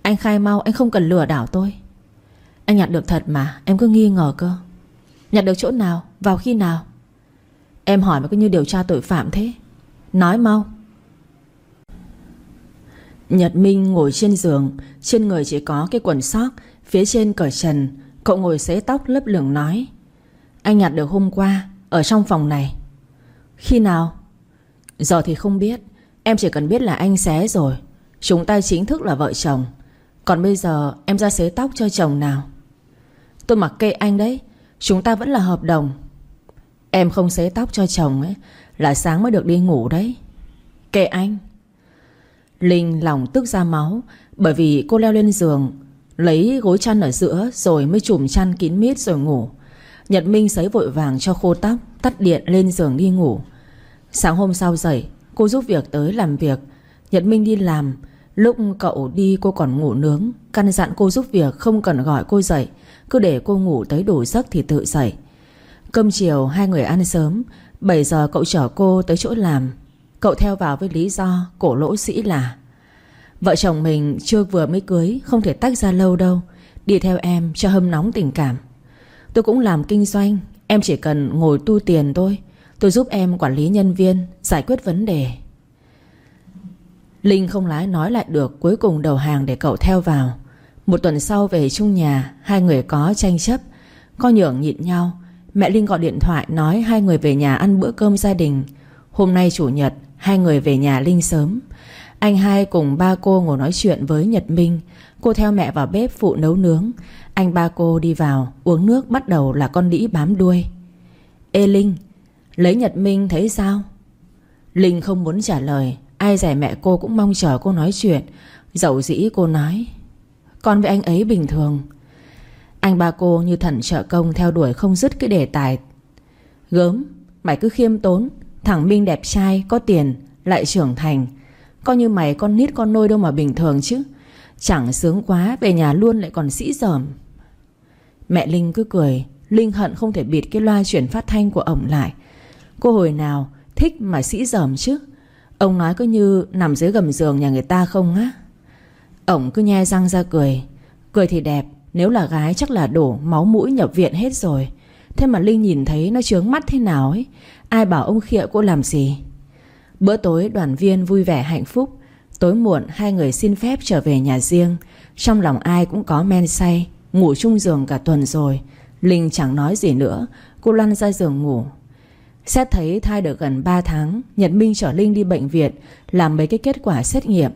Anh khai mau, anh không cần lừa đảo tôi. Anh nhặt được thật mà, Em cứ nghi ngờ cơ. Nhặt được chỗ nào, Vào khi nào? Em hỏi mà cứ như điều tra tội phạm thế. Nói mau. Nhật Minh ngồi trên giường, Trên người chỉ có cái quần sóc Phía trên cởi trần, Cậu ngồi xế tóc lấp lửng nói, Anh nhặt được hôm qua, Ở trong phòng này. Khi nào? Giờ thì không biết, Em chỉ cần biết là anh xé rồi. Chúng ta chính thức là vợ chồng. Còn bây giờ, em ra xế tóc cho chồng nào? Tôi mặc kệ anh đấy. Chúng ta vẫn là hợp đồng. Em không xế tóc cho chồng ấy, Là sáng mới được đi ngủ đấy. Kệ anh. Linh lòng tức ra máu, Bởi vì cô leo lên giường, Lấy gối chăn ở giữa Rồi mới chùm chăn kín mít rồi ngủ. Nhật Minh sấy vội vàng cho khô tóc, Tắt điện lên giường đi ngủ. Sáng hôm sau dậy, Cô giúp việc tới làm việc. Nhật Minh đi làm Lúc cậu đi cô còn ngủ nướng, Căn dặn cô giúp việc không cần gọi cô dậy, Cứ để cô ngủ tới đủ giấc thì tự dậy. Cơm chiều, hai người ăn sớm 7 giờ cậu chở cô tới chỗ làm. Cậu theo vào với lý do, cổ lỗ sĩ là, Vợ chồng mình chưa vừa mới cưới, Không thể tách ra lâu đâu, Đi theo em cho hâm nóng tình cảm. Tôi cũng làm kinh doanh, Em chỉ cần ngồi tu tiền thôi, Tôi giúp em quản lý nhân viên, Giải quyết vấn đề. Linh không lái nói lại được Cuối cùng đầu hàng để cậu theo vào. Một tuần sau về chung nhà, Hai người có tranh chấp. Có nhường nhịn nhau, Mẹ Linh gọi điện thoại nói hai người về nhà ăn bữa cơm gia đình. Hôm nay chủ nhật, Hai người về nhà Linh sớm. Anh hai cùng ba cô ngồi nói chuyện với Nhật Minh. Cô theo mẹ vào bếp phụ nấu nướng. Anh ba cô đi vào, Uống nước bắt đầu là con đĩ bám đuôi. Ê Linh, Lấy Nhật Minh thấy sao? Linh không muốn trả lời. Ai rẻ mẹ cô cũng mong chờ cô nói chuyện. Dẫu dĩ cô nói Con với anh ấy bình thường. Anh ba cô như thần trợ công Theo đuổi không dứt cái đề tài. Gớm Mày cứ khiêm tốn Thằng Minh đẹp trai, có tiền Lại trưởng thành. Coi như mày con nít con nôi đâu mà bình thường chứ. Chẳng sướng quá Về nhà luôn lại còn sĩ dởm. Mẹ Linh cứ cười Linh hận không thể bịt cái loa chuyển phát thanh của ổng lại. Cô hồi nào Thích mà sĩ dởm chứ? Ông nói cứ như nằm dưới gầm giường nhà người ta không á. Ổng cứ nhe răng ra cười. Cười thì đẹp, Nếu là gái chắc là đổ máu mũi nhập viện hết rồi. Thế mà Linh nhìn thấy nó trướng mắt thế nào ấy. Ai bảo ông khịa cô làm gì? Bữa tối đoàn viên vui vẻ hạnh phúc. Tối muộn, hai người xin phép trở về nhà riêng. Trong lòng ai cũng có men say, Ngủ chung giường cả tuần rồi. Linh chẳng nói gì nữa. Cô lăn ra giường ngủ. Xét thấy thai được gần 3 tháng, Nhật Minh chở Linh đi bệnh viện, Làm mấy cái kết quả xét nghiệm.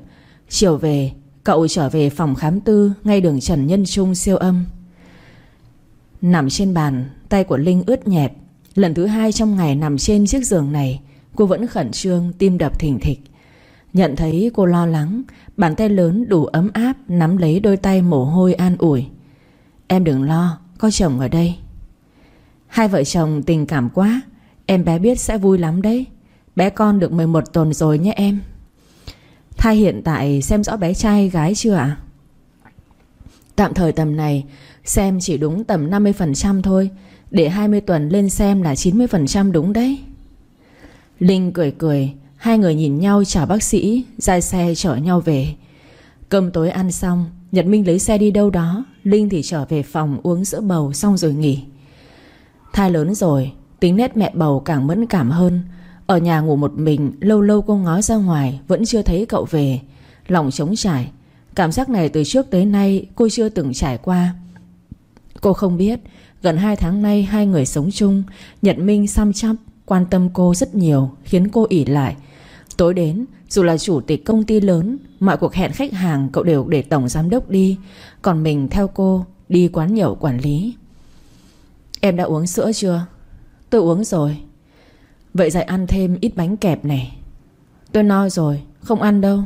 Chiều về, Cậu trở về phòng khám tư Ngay đường Trần Nhân Trung siêu âm. Nằm trên bàn, Tay của Linh ướt nhẹp. Lần thứ hai trong ngày nằm trên chiếc giường này, Cô vẫn khẩn trương, tim đập thình thịch. Nhận thấy cô lo lắng, Bàn tay lớn đủ ấm áp Nắm lấy đôi tay mồ hôi an ủi. Em đừng lo, Có chồng ở đây. Hai vợ chồng tình cảm quá Em bé biết sẽ vui lắm đấy. Bé con được 11 tuần rồi nhé em. Thai hiện tại xem rõ bé trai, gái chưa ạ? Tạm thời tầm này, Xem chỉ đúng tầm 50% thôi. Để 20 tuần lên xem là 90% đúng đấy. Linh cười cười, Hai người nhìn nhau chào bác sĩ, Ra xe chở nhau về. Cơm tối ăn xong, Nhật Minh lấy xe đi đâu đó. Linh thì trở về phòng uống sữa bầu xong rồi nghỉ. Thai lớn rồi Tính nét mẹ bầu càng mẫn cảm hơn. Ở nhà ngủ một mình, Lâu lâu cô ngó ra ngoài, Vẫn chưa thấy cậu về. Lòng trống trải. Cảm giác này từ trước tới nay cô chưa từng trải qua. Cô không biết, Gần 2 tháng nay hai người sống chung, Nhật Minh xăm chăm Quan tâm cô rất nhiều, Khiến cô ỉ lại. Tối đến, dù là chủ tịch công ty lớn, Mọi cuộc hẹn khách hàng cậu đều để tổng giám đốc đi. Còn mình theo cô, Đi quán nhậu quản lý. Em đã uống sữa chưa? Tôi uống rồi. Vậy dạy ăn thêm ít bánh kẹp này. Tôi no rồi, Không ăn đâu.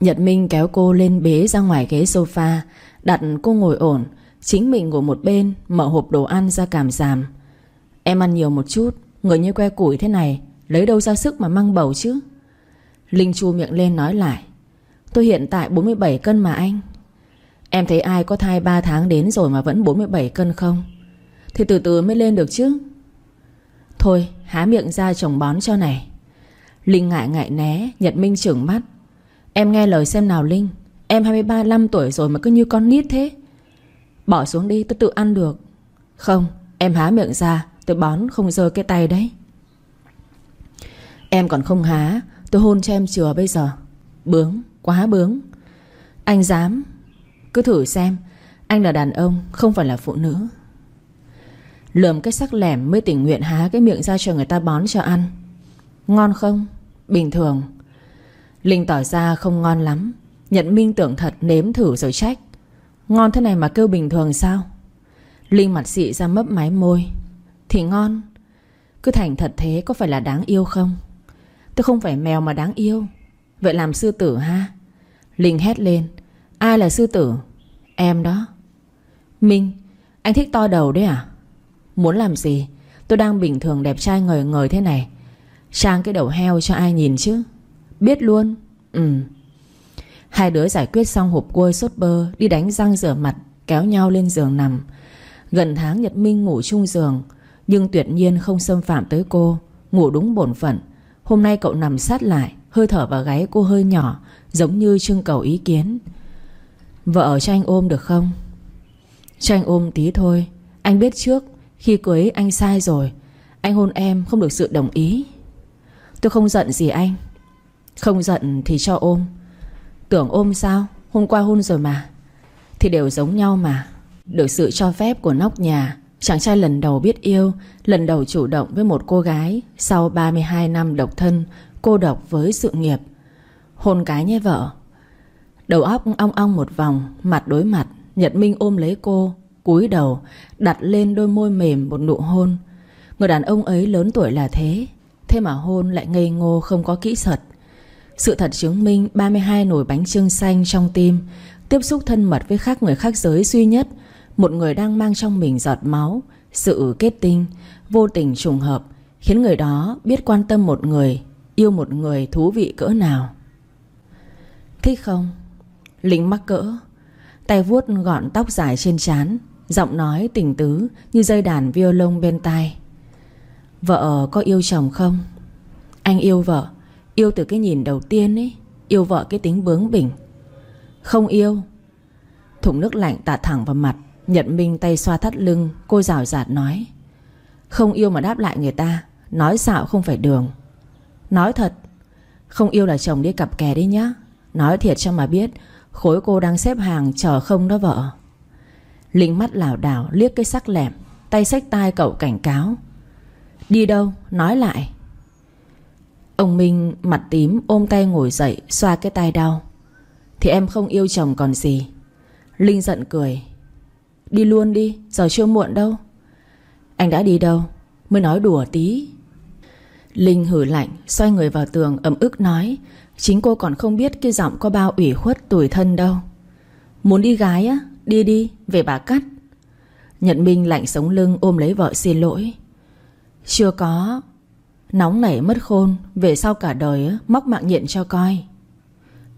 Nhật Minh kéo cô lên bế ra ngoài ghế sofa, Đặt cô ngồi ổn, Chính mình ngồi một bên, Mở hộp đồ ăn ra cảm giảm. Em ăn nhiều một chút, Người như que củi thế này, Lấy đâu ra sức mà mang bầu chứ? Linh chu miệng lên nói lại. Tôi hiện tại 47 cân mà anh. Em thấy ai có thai 3 tháng đến rồi mà vẫn 47 cân không? Thì từ từ mới lên được chứ. Thôi, há miệng ra chồng bón cho này. Linh ngại ngại né, Nhật Minh trưởng mắt. Em nghe lời xem nào, Linh. Em 23 5 tuổi rồi mà cứ như con nít thế. Bỏ xuống đi, tôi tự ăn được. Không, em há miệng ra, Tôi bón không rơi cái tay đấy. Em còn không há, Tôi hôn cho em chừa bây giờ. Bướng, quá bướng. Anh dám, Cứ thử xem. Anh là đàn ông, không phải là phụ nữ. Lườm cái sắc lẻm mới tình nguyện há cái miệng ra cho người ta bón cho ăn. Ngon không? Bình thường. Linh tỏ ra không ngon lắm. Nhận minh tưởng thật, nếm thử rồi trách. Ngon thế này mà kêu bình thường sao? Linh mặt xị ra mấp máy môi. Thì ngon. Cứ thành thật thế có phải là đáng yêu không? Tôi không phải mèo mà đáng yêu. Vậy làm sư tử ha? Linh hét lên. Ai là sư tử? Em đó. Minh, Anh thích to đầu đấy à? Muốn làm gì? Tôi đang bình thường đẹp trai ngời ngời thế này. Trang cái đầu heo cho ai nhìn chứ? Biết luôn. Ừ. Hai đứa giải quyết xong hộp cua sốt bơ, Đi đánh răng rửa mặt, Kéo nhau lên giường nằm. Gần tháng Nhật Minh ngủ chung giường, Nhưng tuyệt nhiên không xâm phạm tới cô. Ngủ đúng bổn phận. Hôm nay cậu nằm sát lại, Hơi thở vào gáy cô hơi nhỏ, Giống như trưng cầu ý kiến. Vợ cho anh ôm được không? Cho anh ôm tí thôi. Anh biết trước khi cưới anh sai rồi, Anh hôn em không được sự đồng ý. Tôi không giận gì anh. Không giận thì cho ôm. Tưởng ôm sao? Hôm qua hôn rồi mà. Thì đều giống nhau mà. Được sự cho phép của nóc nhà, Chàng trai lần đầu biết yêu, Lần đầu chủ động với một cô gái Sau 32 năm độc thân, Cô độc với sự nghiệp. Hôn cái nhé vợ. Đầu óc ong ong một vòng, Mặt đối mặt, Nhật Minh ôm lấy cô cúi đầu, Đặt lên đôi môi mềm một nụ hôn. Người đàn ông ấy lớn tuổi là thế Thế mà hôn lại ngây ngô không có kỹ thuật. Sự thật chứng minh 32 nồi bánh trưng xanh trong tim Tiếp xúc thân mật với khác người khác giới duy nhất, Một người đang mang trong mình giọt máu, Sự kết tinh, Vô tình trùng hợp, Khiến người đó biết quan tâm một người, Yêu một người thú vị cỡ nào. Thích không? Lính mắc cỡ. Tay vuốt gọn tóc dài trên trán Giọng nói tình tứ Như dây đàn violon bên tai. Vợ có yêu chồng không? Anh yêu vợ, Yêu từ cái nhìn đầu tiên ấy, Yêu vợ cái tính bướng bỉnh. Không yêu. Thùng nước lạnh tạt thẳng vào mặt Nhận Minh tay xoa thắt lưng, Cô rào rạt nói. Không yêu mà đáp lại người ta, Nói xạo không phải đường. Nói thật, Không yêu là chồng đi cặp kè đi nhá. Nói thiệt cho mà biết, Khối cô đang xếp hàng chờ không đó vợ. Linh mắt lảo đảo liếc cái sắc lẹm, Tay xách tai cậu cảnh cáo. Đi đâu? Nói lại. Ông Minh mặt tím ôm tay ngồi dậy, Xoa cái tay đau. Thì em không yêu chồng còn gì. Linh giận cười. Đi luôn đi, giờ chưa muộn đâu. Anh đã đi đâu? Mới nói đùa tí. Linh hử lạnh, Xoay người vào tường, ấm ức nói, Chính cô còn không biết cái giọng có bao ủy khuất tuổi thân đâu. Muốn đi gái á Đi đi về bà cắt. Nhận Minh lạnh sống lưng ôm lấy vợ xin lỗi. Chưa có Nóng nảy mất khôn Về sau cả đời á, móc mạng nhện cho coi.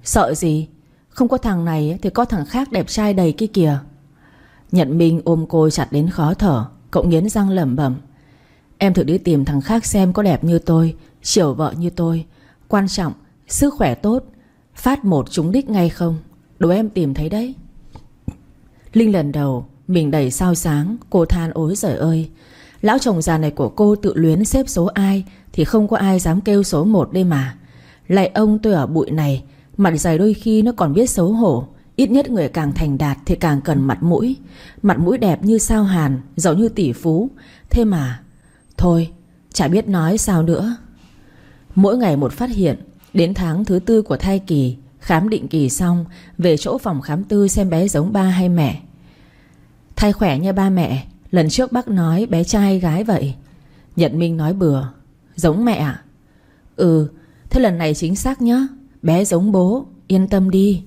Sợ gì? Không có thằng này thì có thằng khác đẹp trai đầy kia kìa. Nhận Minh ôm cô chặt đến khó thở Cậu nghiến răng lẩm bẩm. Em thử đi tìm thằng khác xem có đẹp như tôi Chiều vợ như tôi. Quan trọng Sức khỏe tốt Phát một trúng đích ngay không? Đồ em tìm thấy đấy. Linh lần đầu, Mình đầy sao sáng, Cô than ối giời ơi. Lão chồng già này của cô tự luyến xếp số ai Thì không có ai dám kêu số 1 đây mà. Lại ông tôi ở bụi này, Mặt dày đôi khi nó còn biết xấu hổ. Ít nhất người càng thành đạt Thì càng cần mặt mũi. Mặt mũi đẹp như sao hàn, Giàu như tỷ phú. Thế mà, Thôi, chả biết nói sao nữa. Mỗi ngày một phát hiện, Đến tháng thứ tư của thai kỳ, Khám định kỳ xong, Về chỗ phòng khám tư xem bé giống ba hay mẹ. Thai khỏe nha ba mẹ. Lần trước bác nói bé trai gái vậy. Nhật Minh nói bừa. Giống mẹ à? Ừ Thế lần này chính xác nhá. Bé giống bố, Yên tâm đi.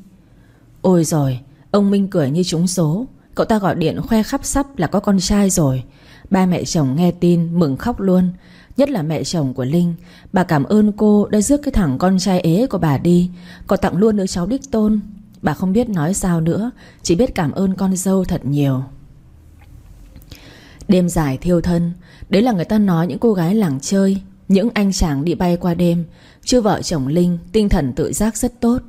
Ôi rồi Ông Minh cười như trúng số. Cậu ta gọi điện khoe khắp sắp là có con trai rồi. Ba mẹ chồng nghe tin, mừng khóc luôn. Nhất là mẹ chồng của Linh. Bà cảm ơn cô đã rước cái thằng con trai ế của bà đi. Còn tặng luôn đứa cháu đích tôn. Bà không biết nói sao nữa, Chỉ biết cảm ơn con dâu thật nhiều. Đêm dài thiêu thân, Đấy là người ta nói những cô gái làng chơi, Những anh chàng đi bay qua đêm, Chưa vợ chồng Linh, Tinh thần tự giác rất tốt.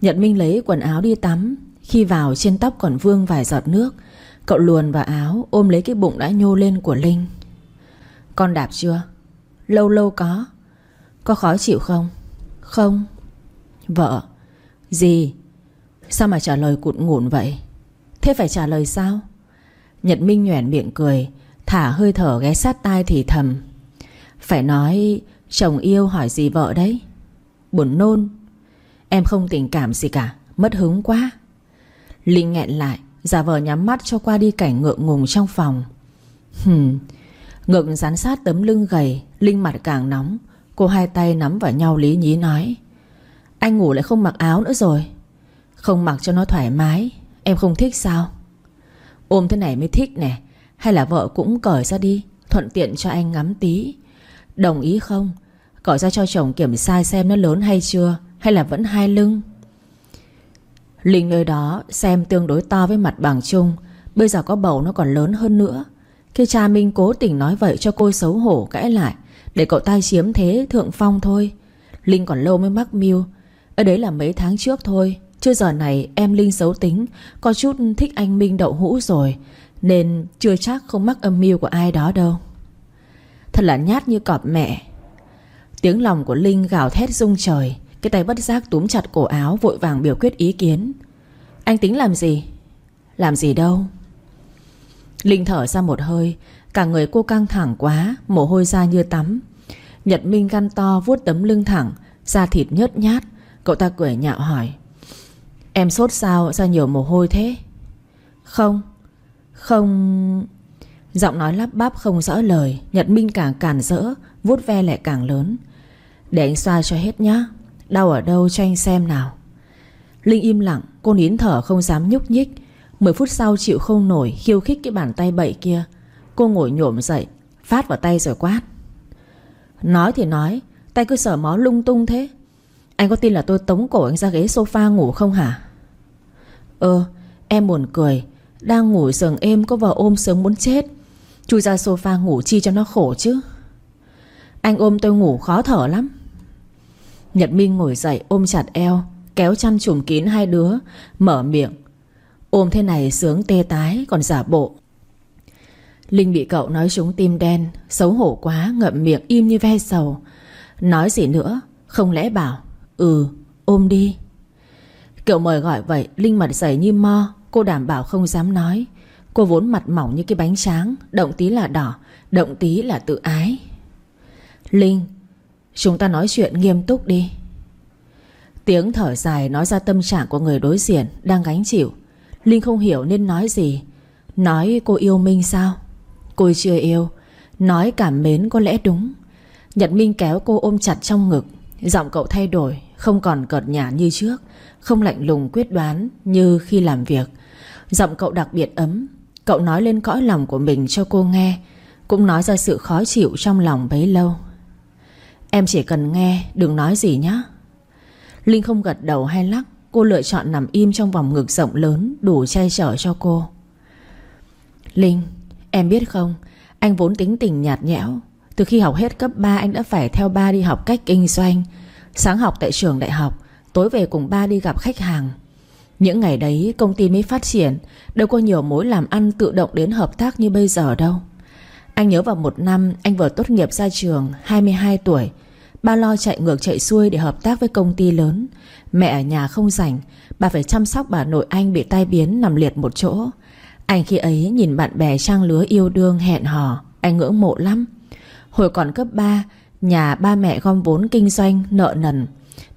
Nhật Minh lấy quần áo đi tắm, Khi vào trên tóc còn vương vài giọt nước, Cậu luồn vào áo, Ôm lấy cái bụng đã nhô lên của Linh. Con đạp chưa? Lâu lâu có. Có khó chịu không? Không. Vợ. Gì? Sao mà trả lời cụt ngủn vậy? Thế phải trả lời sao? Nhật Minh nhoẻn miệng cười, Thả hơi thở ghé sát tai thì thầm. Phải nói, Chồng yêu hỏi gì vợ đấy? Buồn nôn. Em không tình cảm gì cả, Mất hứng quá. Linh nghẹn lại, Giả vờ nhắm mắt cho qua đi cảnh ngượng ngùng trong phòng. Hừm Ngực dán sát tấm lưng gầy, Linh mặt càng nóng, Cô hai tay nắm vào nhau lý nhí nói, Anh ngủ lại không mặc áo nữa rồi. Không mặc cho nó thoải mái, Em không thích sao? Ôm thế này mới thích nè. Hay là vợ cũng cởi ra đi, Thuận tiện cho anh ngắm tí. Đồng ý không? Cởi ra cho chồng kiểm sai xem nó lớn hay chưa, Hay là vẫn hai lưng? Linh nơi đó xem tương đối to với mặt bằng chung, Bây giờ có bầu nó còn lớn hơn nữa. Khi cha Minh cố tình nói vậy cho cô xấu hổ cãi lại, Để cậu ta chiếm thế thượng phong thôi. Linh còn lâu mới mắc mưu. Ở đấy là mấy tháng trước thôi. Chứ giờ này, em Linh xấu tính, Có chút thích anh Minh đậu hũ rồi, Nên chưa chắc không mắc âm mưu của ai đó đâu. Thật là nhát như cọp mẹ. Tiếng lòng của Linh gào thét rung trời, Cái tay bất giác túm chặt cổ áo Vội vàng biểu quyết ý kiến. Anh tính làm gì? Làm gì đâu. Linh thở ra một hơi, Cả người cô căng thẳng quá, Mồ hôi ra như tắm. Nhật Minh gan to vuốt tấm lưng thẳng, Da thịt nhớt nhát, Cậu ta cười nhạo hỏi Em sốt sao? Ra nhiều mồ hôi thế? Không Không. Giọng nói lắp bắp không rõ lời. Nhật Minh càng càn rỡ, vuốt ve lại càng lớn. Để anh xoa cho hết nhá. Đau ở đâu cho anh xem nào. Linh im lặng, Cô nín thở không dám nhúc nhích. 10 phút sau chịu không nổi, Khiêu khích cái bàn tay bậy kia. Cô ngồi nhổm dậy, Phát vào tay rồi quát. Nói thì nói, Tay cứ sở mó lung tung thế. Anh có tin là tôi tống cổ anh ra ghế sofa ngủ không hả? Ơ, em buồn cười. Đang ngủ giường êm có vợ ôm sớm muốn chết. Chui ra sofa ngủ chi cho nó khổ chứ. Anh ôm tôi ngủ khó thở lắm. Nhật Minh ngồi dậy ôm chặt eo, Kéo chăn trùm kín hai đứa, Mở miệng. Ôm thế này sướng tê tái, còn giả bộ. Linh bị cậu nói trúng tim đen, Xấu hổ quá, ngậm miệng im như ve sầu. Nói gì nữa, Không lẽ bảo Ừ ôm đi. Kiểu mời gọi vậy, Linh mặt dày như mo, Cô đảm bảo không dám nói. Cô vốn mặt mỏng như cái bánh tráng, Động tí là đỏ, Động tí là tự ái. Linh, Chúng ta nói chuyện nghiêm túc đi. Tiếng thở dài nói ra tâm trạng của người đối diện Đang gánh chịu. Linh không hiểu nên nói gì. Nói cô yêu Minh sao? Cô chưa yêu. Nói cảm mến có lẽ đúng. Nhật Minh kéo cô ôm chặt trong ngực, Giọng cậu thay đổi. Không còn cợt nhả như trước, Không lạnh lùng quyết đoán như khi làm việc. Giọng cậu đặc biệt ấm, Cậu nói lên cõi lòng của mình cho cô nghe, Cũng nói ra sự khó chịu trong lòng bấy lâu. Em chỉ cần nghe, Đừng nói gì nhé Linh không gật đầu hay lắc, Cô lựa chọn nằm im trong vòng ngực rộng lớn, Đủ che chở cho cô. Linh, Em biết không, Anh vốn tính tình nhạt nhẽo. Từ khi học hết cấp 3 anh đã phải theo ba đi học cách kinh doanh. Sáng học tại trường đại học, Tối về cùng ba đi gặp khách hàng. Những ngày đấy, công ty mới phát triển, Đâu có nhiều mối làm ăn tự động đến hợp tác như bây giờ đâu. Anh nhớ vào một năm, Anh vừa tốt nghiệp ra trường 22 tuổi. Ba lo chạy ngược chạy xuôi để hợp tác với công ty lớn. Mẹ ở nhà không rảnh, Bà phải chăm sóc bà nội anh bị tai biến nằm liệt một chỗ. Anh khi ấy nhìn bạn bè trang lứa yêu đương hẹn hò, Anh ngưỡng mộ lắm. Hồi còn cấp 3 Nhà ba mẹ gom vốn kinh doanh, nợ nần.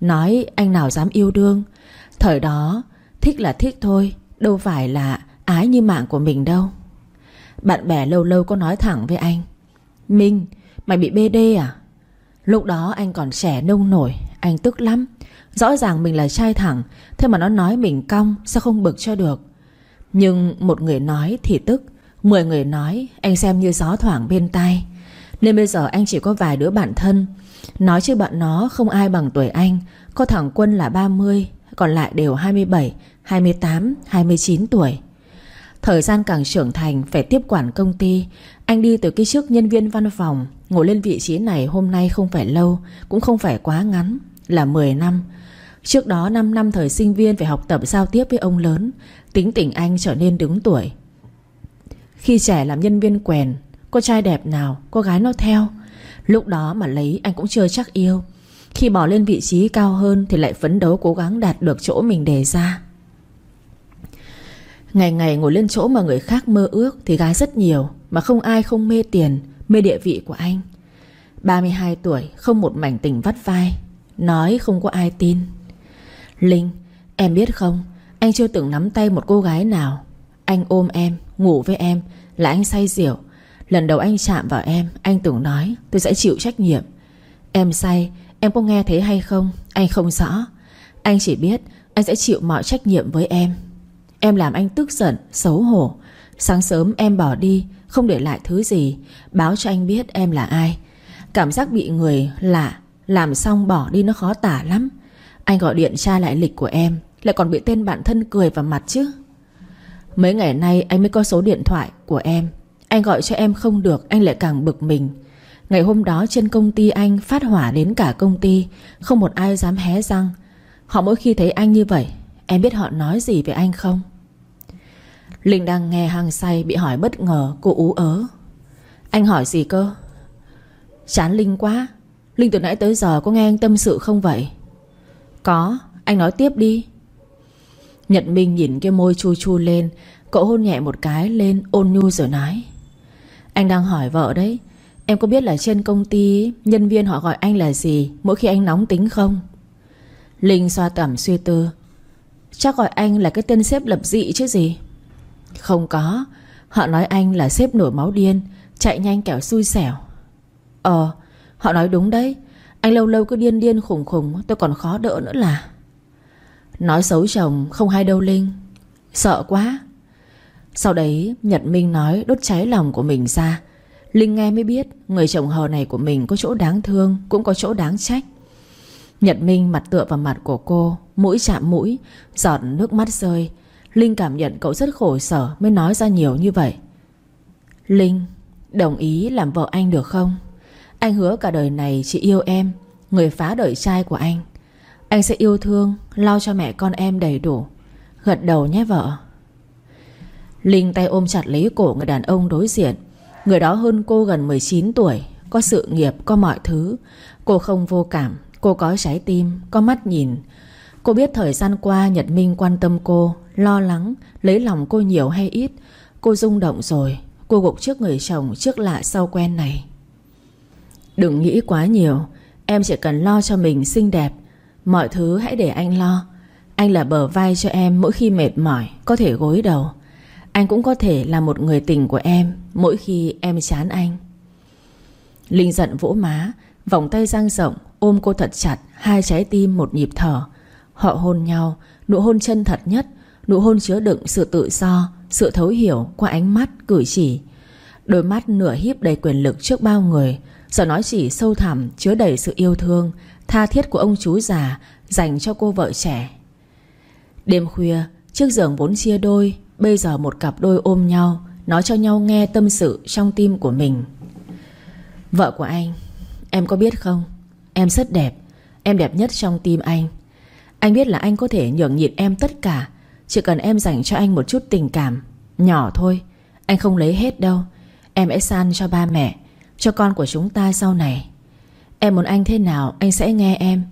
Nói anh nào dám yêu đương. Thời đó, Thích là thích thôi, Đâu phải là ái như mạng của mình đâu. Bạn bè lâu lâu có nói thẳng với anh, Minh, Mày bị BD à? Lúc đó anh còn trẻ nông nổi, Anh tức lắm. Rõ ràng mình là trai thẳng, Thế mà nó nói mình cong Sao không bực cho được. Nhưng một người nói thì tức, Mười người nói anh xem như gió thoảng bên tai. Nên bây giờ anh chỉ có vài đứa bạn thân. Nói chứ bạn nó không ai bằng tuổi anh. Có thằng Quân là 30 Còn lại đều 27, 28, 29 tuổi. Thời gian càng trưởng thành Phải tiếp quản công ty. Anh đi từ cái chức nhân viên văn phòng Ngồi lên vị trí này hôm nay không phải lâu Cũng không phải quá ngắn Là 10 năm. Trước đó 5 năm thời sinh viên Phải học tập giao tiếp với ông lớn Tính tình anh trở nên đứng tuổi. Khi trẻ làm nhân viên quèn cô trai đẹp nào cô gái nó theo. Lúc đó mà lấy, anh cũng chưa chắc yêu. Khi bỏ lên vị trí cao hơn Thì lại phấn đấu cố gắng đạt được chỗ mình đề ra. Ngày ngày ngồi lên chỗ mà người khác mơ ước Thì gái rất nhiều, Mà không ai không mê tiền, Mê địa vị của anh. 32 tuổi, không một mảnh tình vắt vai, Nói không có ai tin. Linh, Em biết không, Anh chưa từng nắm tay một cô gái nào. Anh ôm em, Ngủ với em, Là anh say rượu Lần đầu anh chạm vào em, Anh tưởng nói, tôi sẽ chịu trách nhiệm. Em say, Em có nghe thấy hay không? Anh không rõ. Anh chỉ biết Anh sẽ chịu mọi trách nhiệm với em. Em làm anh tức giận, Xấu hổ. Sáng sớm em bỏ đi, Không để lại thứ gì, Báo cho anh biết em là ai. Cảm giác bị người lạ Làm xong bỏ đi nó khó tả lắm. Anh gọi điện tra lại lịch của em, Lại còn bị tên bạn thân cười vào mặt chứ. Mấy ngày nay anh mới có số điện thoại của em. Anh gọi cho em không được, Anh lại càng bực mình. Ngày hôm đó trên công ty anh phát hỏa đến cả công ty, Không một ai dám hé răng. Họ mỗi khi thấy anh như vậy, Em biết họ nói gì về anh không? Linh đang nghe hàng say Bị hỏi bất ngờ, cô ú ớ. Anh hỏi gì cơ? Chán Linh quá. Linh từ nãy tới giờ có nghe anh tâm sự không vậy? Có, Anh nói tiếp đi. Nhật Minh nhìn cái môi chu chu lên, Cậu hôn nhẹ một cái lên, ôn nhu rồi nói. Anh đang hỏi vợ đấy. Em có biết là trên công ty Nhân viên họ gọi anh là gì Mỗi khi anh nóng tính không? Linh xoa tẩm suy tư. Chắc gọi anh là cái tên sếp lập dị chứ gì? Không có. Họ nói anh là sếp nổi máu điên, Chạy nhanh kẻo xui xẻo. Ờ họ nói đúng đấy. Anh lâu lâu cứ điên điên khủng khủng, Tôi còn khó đỡ nữa là. Nói xấu chồng, không hay đâu Linh. Sợ quá. Sau đấy, Nhật Minh nói đốt cháy lòng của mình ra. Linh nghe mới biết Người chồng hờ này của mình có chỗ đáng thương, Cũng có chỗ đáng trách. Nhật Minh mặt tựa vào mặt của cô, Mũi chạm mũi, Giọt nước mắt rơi. Linh cảm nhận cậu rất khổ sở Mới nói ra nhiều như vậy. Linh, Đồng ý làm vợ anh được không? Anh hứa cả đời này chỉ yêu em, Người phá đời trai của anh. Anh sẽ yêu thương, Lo cho mẹ con em đầy đủ. Gật đầu nhé vợ. Linh tay ôm chặt lấy cổ người đàn ông đối diện. Người đó hơn cô gần 19 tuổi Có sự nghiệp, có mọi thứ. Cô không vô cảm Cô có trái tim, có mắt nhìn. Cô biết thời gian qua Nhật Minh quan tâm cô Lo lắng, lấy lòng cô nhiều hay ít. Cô rung động rồi Cô gục trước người chồng trước lạ sau quen này. Đừng nghĩ quá nhiều Em chỉ cần lo cho mình xinh đẹp. Mọi thứ hãy để anh lo. Anh là bờ vai cho em mỗi khi mệt mỏi Có thể gối đầu. Anh cũng có thể là một người tình của em Mỗi khi em chán anh. Linh giận vỗ má Vòng tay dang rộng Ôm cô thật chặt Hai trái tim một nhịp thở. Họ hôn nhau Nụ hôn chân thật nhất Nụ hôn chứa đựng sự tự do Sự thấu hiểu qua ánh mắt, cử chỉ. Đôi mắt nửa híp đầy quyền lực trước bao người Giờ nói chỉ sâu thẳm Chứa đầy sự yêu thương Tha thiết của ông chú già Dành cho cô vợ trẻ. Đêm khuya Chiếc giường vốn chia đôi Bây giờ một cặp đôi ôm nhau, Nói cho nhau nghe tâm sự trong tim của mình. Vợ của anh, Em có biết không? Em rất đẹp, Em đẹp nhất trong tim anh. Anh biết là anh có thể nhường nhịn em tất cả, Chỉ cần em dành cho anh một chút tình cảm, Nhỏ thôi. Anh không lấy hết đâu, Em sẽ san cho ba mẹ, Cho con của chúng ta sau này. Em muốn anh thế nào, anh sẽ nghe em.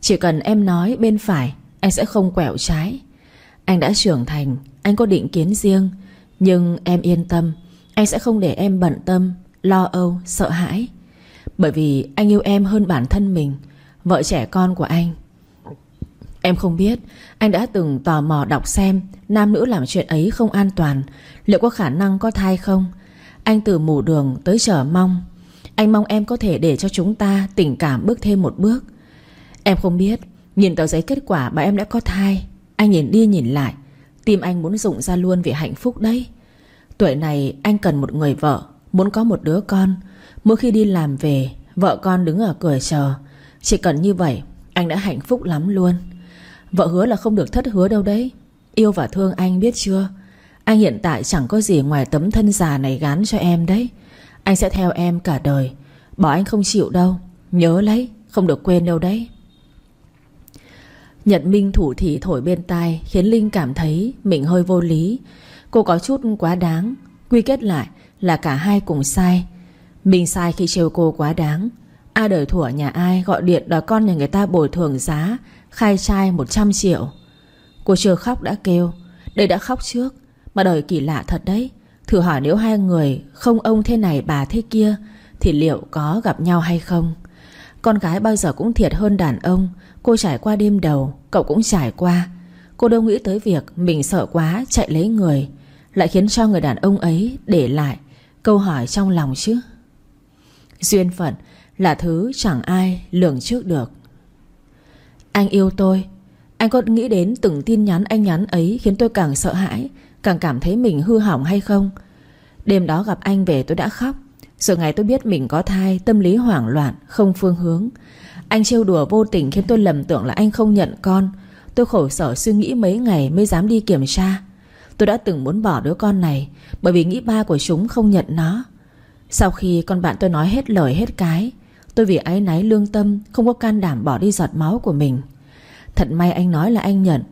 Chỉ cần em nói bên phải, Anh sẽ không quẹo trái. Anh đã trưởng thành Anh có định kiến riêng. Nhưng em yên tâm Anh sẽ không để em bận tâm Lo âu, sợ hãi. Bởi vì anh yêu em hơn bản thân mình Vợ trẻ con của anh. Em không biết Anh đã từng tò mò đọc xem Nam nữ làm chuyện ấy không an toàn Liệu có khả năng có thai không? Anh từ mù đường tới chờ mong. Anh mong em có thể để cho chúng ta Tình cảm bước thêm một bước. Em không biết Nhìn tờ giấy kết quả bà em đã có thai anh nhìn đi nhìn lại, Tim anh muốn rụng ra luôn vì hạnh phúc đấy. Tuổi này, anh cần một người vợ, Muốn có một đứa con. Mỗi khi đi làm về, Vợ con đứng ở cửa chờ. Chỉ cần như vậy, Anh đã hạnh phúc lắm luôn. Vợ hứa là không được thất hứa đâu đấy. Yêu và thương anh biết chưa? Anh hiện tại chẳng có gì ngoài tấm thân già này gán cho em đấy. Anh sẽ theo em cả đời. Bỏ anh không chịu đâu. Nhớ lấy, Không được quên đâu đấy. Nhật Minh thủ thị thổi bên tai, Khiến Linh cảm thấy mình hơi vô lý. Cô có chút quá đáng. Quy kết lại là cả hai cùng sai. Mình sai khi trêu cô quá đáng. Ai đời thủa nhà ai gọi điện đòi con nhà người ta bồi thường giá, Khai trai 100 triệu. Cô chưa khóc đã kêu. Đây đã khóc trước, Mà đời kỳ lạ thật đấy. Thử hỏi nếu hai người không ông thế này bà thế kia, Thì liệu có gặp nhau hay không? Con gái bao giờ cũng thiệt hơn đàn ông. Cô trải qua đêm đầu, Cậu cũng trải qua. Cô đâu nghĩ tới việc mình sợ quá chạy lấy người, Lại khiến cho người đàn ông ấy để lại. Câu hỏi trong lòng chứ? Duyên phận là thứ chẳng ai lường trước được. Anh yêu tôi. Anh có nghĩ đến từng tin nhắn anh nhắn ấy Khiến tôi càng sợ hãi, Càng cảm thấy mình hư hỏng hay không? Đêm đó gặp anh về tôi đã khóc. Rồi ngày tôi biết mình có thai, Tâm lý hoảng loạn, Không phương hướng. Anh trêu đùa vô tình khiến tôi lầm tưởng là anh không nhận con. Tôi khổ sở suy nghĩ mấy ngày Mới dám đi kiểm tra. Tôi đã từng muốn bỏ đứa con này Bởi vì nghĩ ba của chúng không nhận nó. Sau khi con bạn tôi nói hết lời hết cái, Tôi vì áy náy lương tâm Không có can đảm bỏ đi giọt máu của mình. Thật may anh nói là anh nhận.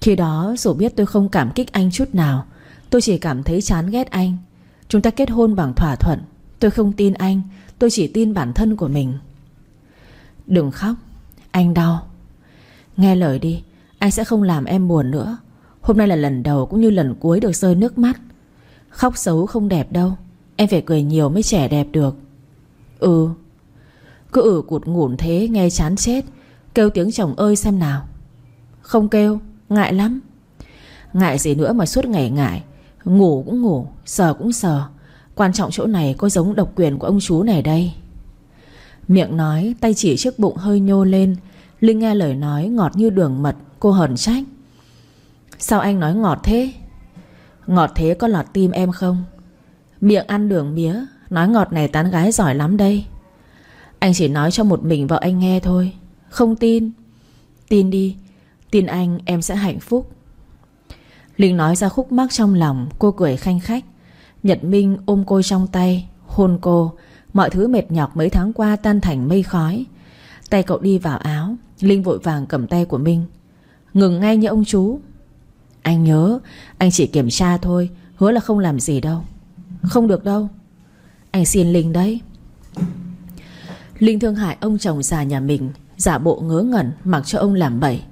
Khi đó dù biết tôi không cảm kích anh chút nào, Tôi chỉ cảm thấy chán ghét anh. Chúng ta kết hôn bằng thỏa thuận. Tôi không tin anh, Tôi chỉ tin bản thân của mình. Đừng khóc, Anh đau. Nghe lời đi, Anh sẽ không làm em buồn nữa. Hôm nay là lần đầu cũng như lần cuối được rơi nước mắt. Khóc xấu không đẹp đâu, Em phải cười nhiều mới trẻ đẹp được. Ừ. Cứ ử cụt ngủn thế, nghe chán chết, Kêu tiếng chồng ơi xem nào. Không kêu, Ngại lắm. Ngại gì nữa mà suốt ngày ngại. Ngủ cũng ngủ, Sờ cũng sờ. Quan trọng chỗ này có giống độc quyền của ông chú này đây. Miệng nói, Tay chỉ trước bụng hơi nhô lên. Linh nghe lời nói, ngọt như đường mật, Cô hờn trách. Sao anh nói ngọt thế? Ngọt thế có lọt tim em không? Miệng ăn đường mía, Nói ngọt này tán gái giỏi lắm đây. Anh chỉ nói cho một mình vợ anh nghe thôi. Không tin. Tin đi, Tin anh em sẽ hạnh phúc. Linh nói ra khúc mắc trong lòng, Cô cười khanh khách. Nhật Minh ôm cô trong tay, Hôn cô. Mọi thứ mệt nhọc mấy tháng qua tan thành mây khói. Tay cậu đi vào áo, Linh vội vàng cầm tay của Minh. Ngừng ngay như ông chú. Anh nhớ, Anh chỉ kiểm tra thôi, Hứa là không làm gì đâu. Không được đâu. Anh xin Linh đấy. Linh thương hại ông chồng già nhà mình, Giả bộ ngớ ngẩn mặc cho ông làm bậy.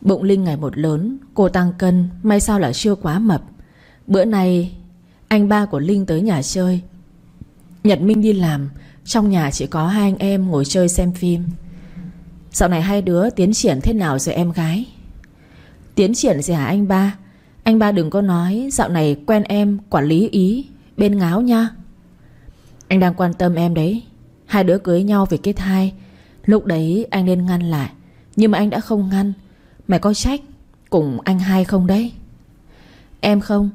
Bụng Linh ngày một lớn, Cô tăng cân, May sao là chưa quá mập. Bữa nay, Anh ba của Linh tới nhà chơi Nhật Minh đi làm, Trong nhà chỉ có hai anh em ngồi chơi xem phim. Dạo này hai đứa tiến triển thế nào rồi em gái? Tiến triển gì hả anh ba? Anh ba đừng có nói Dạo này quen em, quản lý ý, Bên ngáo nha. Anh đang quan tâm em đấy. Hai đứa cưới nhau vì kết thai Lúc đấy anh nên ngăn lại, Nhưng mà anh đã không ngăn. Mày có trách Cùng anh hai không đấy? Em không.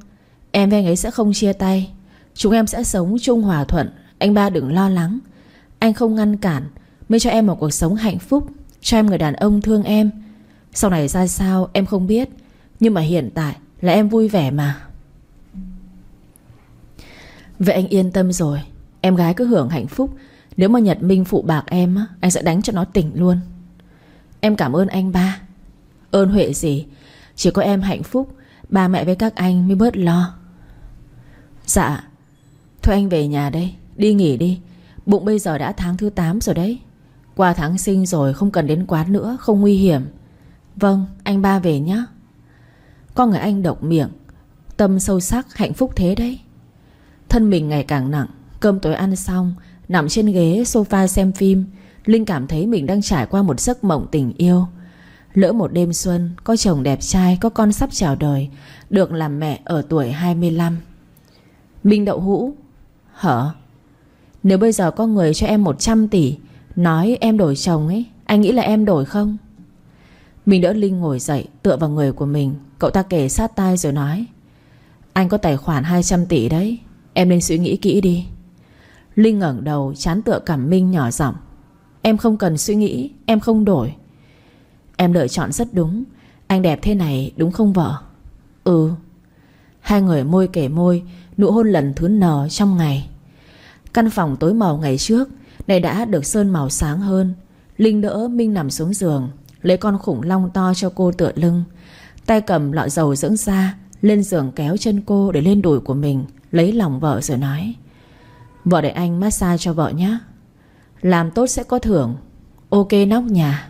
Em với anh ấy sẽ không chia tay. Chúng em sẽ sống chung hòa thuận. Anh ba đừng lo lắng. Anh không ngăn cản, Mới cho em một cuộc sống hạnh phúc, Cho em người đàn ông thương em. Sau này ra sao em không biết, Nhưng mà hiện tại là em vui vẻ mà. Vậy anh yên tâm rồi, Em gái cứ hưởng hạnh phúc. Nếu mà Nhật Minh phụ bạc em Anh sẽ đánh cho nó tỉnh luôn. Em cảm ơn anh ba. Ơn Huệ gì, Chỉ có em hạnh phúc, Ba mẹ với các anh mới bớt lo. Dạ Thôi anh về nhà đây. Đi nghỉ đi. Bụng bây giờ đã tháng thứ 8 rồi đấy. Qua tháng sinh rồi không cần đến quán nữa, Không nguy hiểm. Vâng anh ba về nhé Con người anh độc miệng, Tâm sâu sắc, hạnh phúc thế đấy. Thân mình ngày càng nặng, Cơm tối ăn xong, Nằm trên ghế sofa xem phim, Linh cảm thấy mình đang trải qua một giấc mộng tình yêu. Lỡ một đêm xuân, Có chồng đẹp trai, Có con sắp chào đời, Được làm mẹ ở tuổi 25 Minh đậu hũ, Hở? Nếu bây giờ có người cho em 100 tỷ, Nói em đổi chồng ấy, Anh nghĩ là em đổi không? Mình đỡ Linh ngồi dậy, Tựa vào người của mình, Cậu ta kể sát tai rồi nói, Anh có tài khoản 200 tỷ đấy, Em nên suy nghĩ kỹ đi. Linh ngẩng đầu, chán tựa cảm minh nhỏ giọng, Em không cần suy nghĩ, Em không đổi. Em lựa chọn rất đúng, Anh đẹp thế này đúng không vợ? Ừ. Hai người môi kể môi, Nụ hôn lần thứ nở trong ngày. Căn phòng tối màu ngày trước Này đã được sơn màu sáng hơn. Linh đỡ Minh nằm xuống giường, Lấy con khủng long to cho cô tựa lưng. Tay cầm lọ dầu dưỡng da, Lên giường kéo chân cô để lên đùi của mình, Lấy lòng vợ rồi nói, Vợ để anh massage cho vợ nhé. Làm tốt sẽ có thưởng. Ok nóc nhà.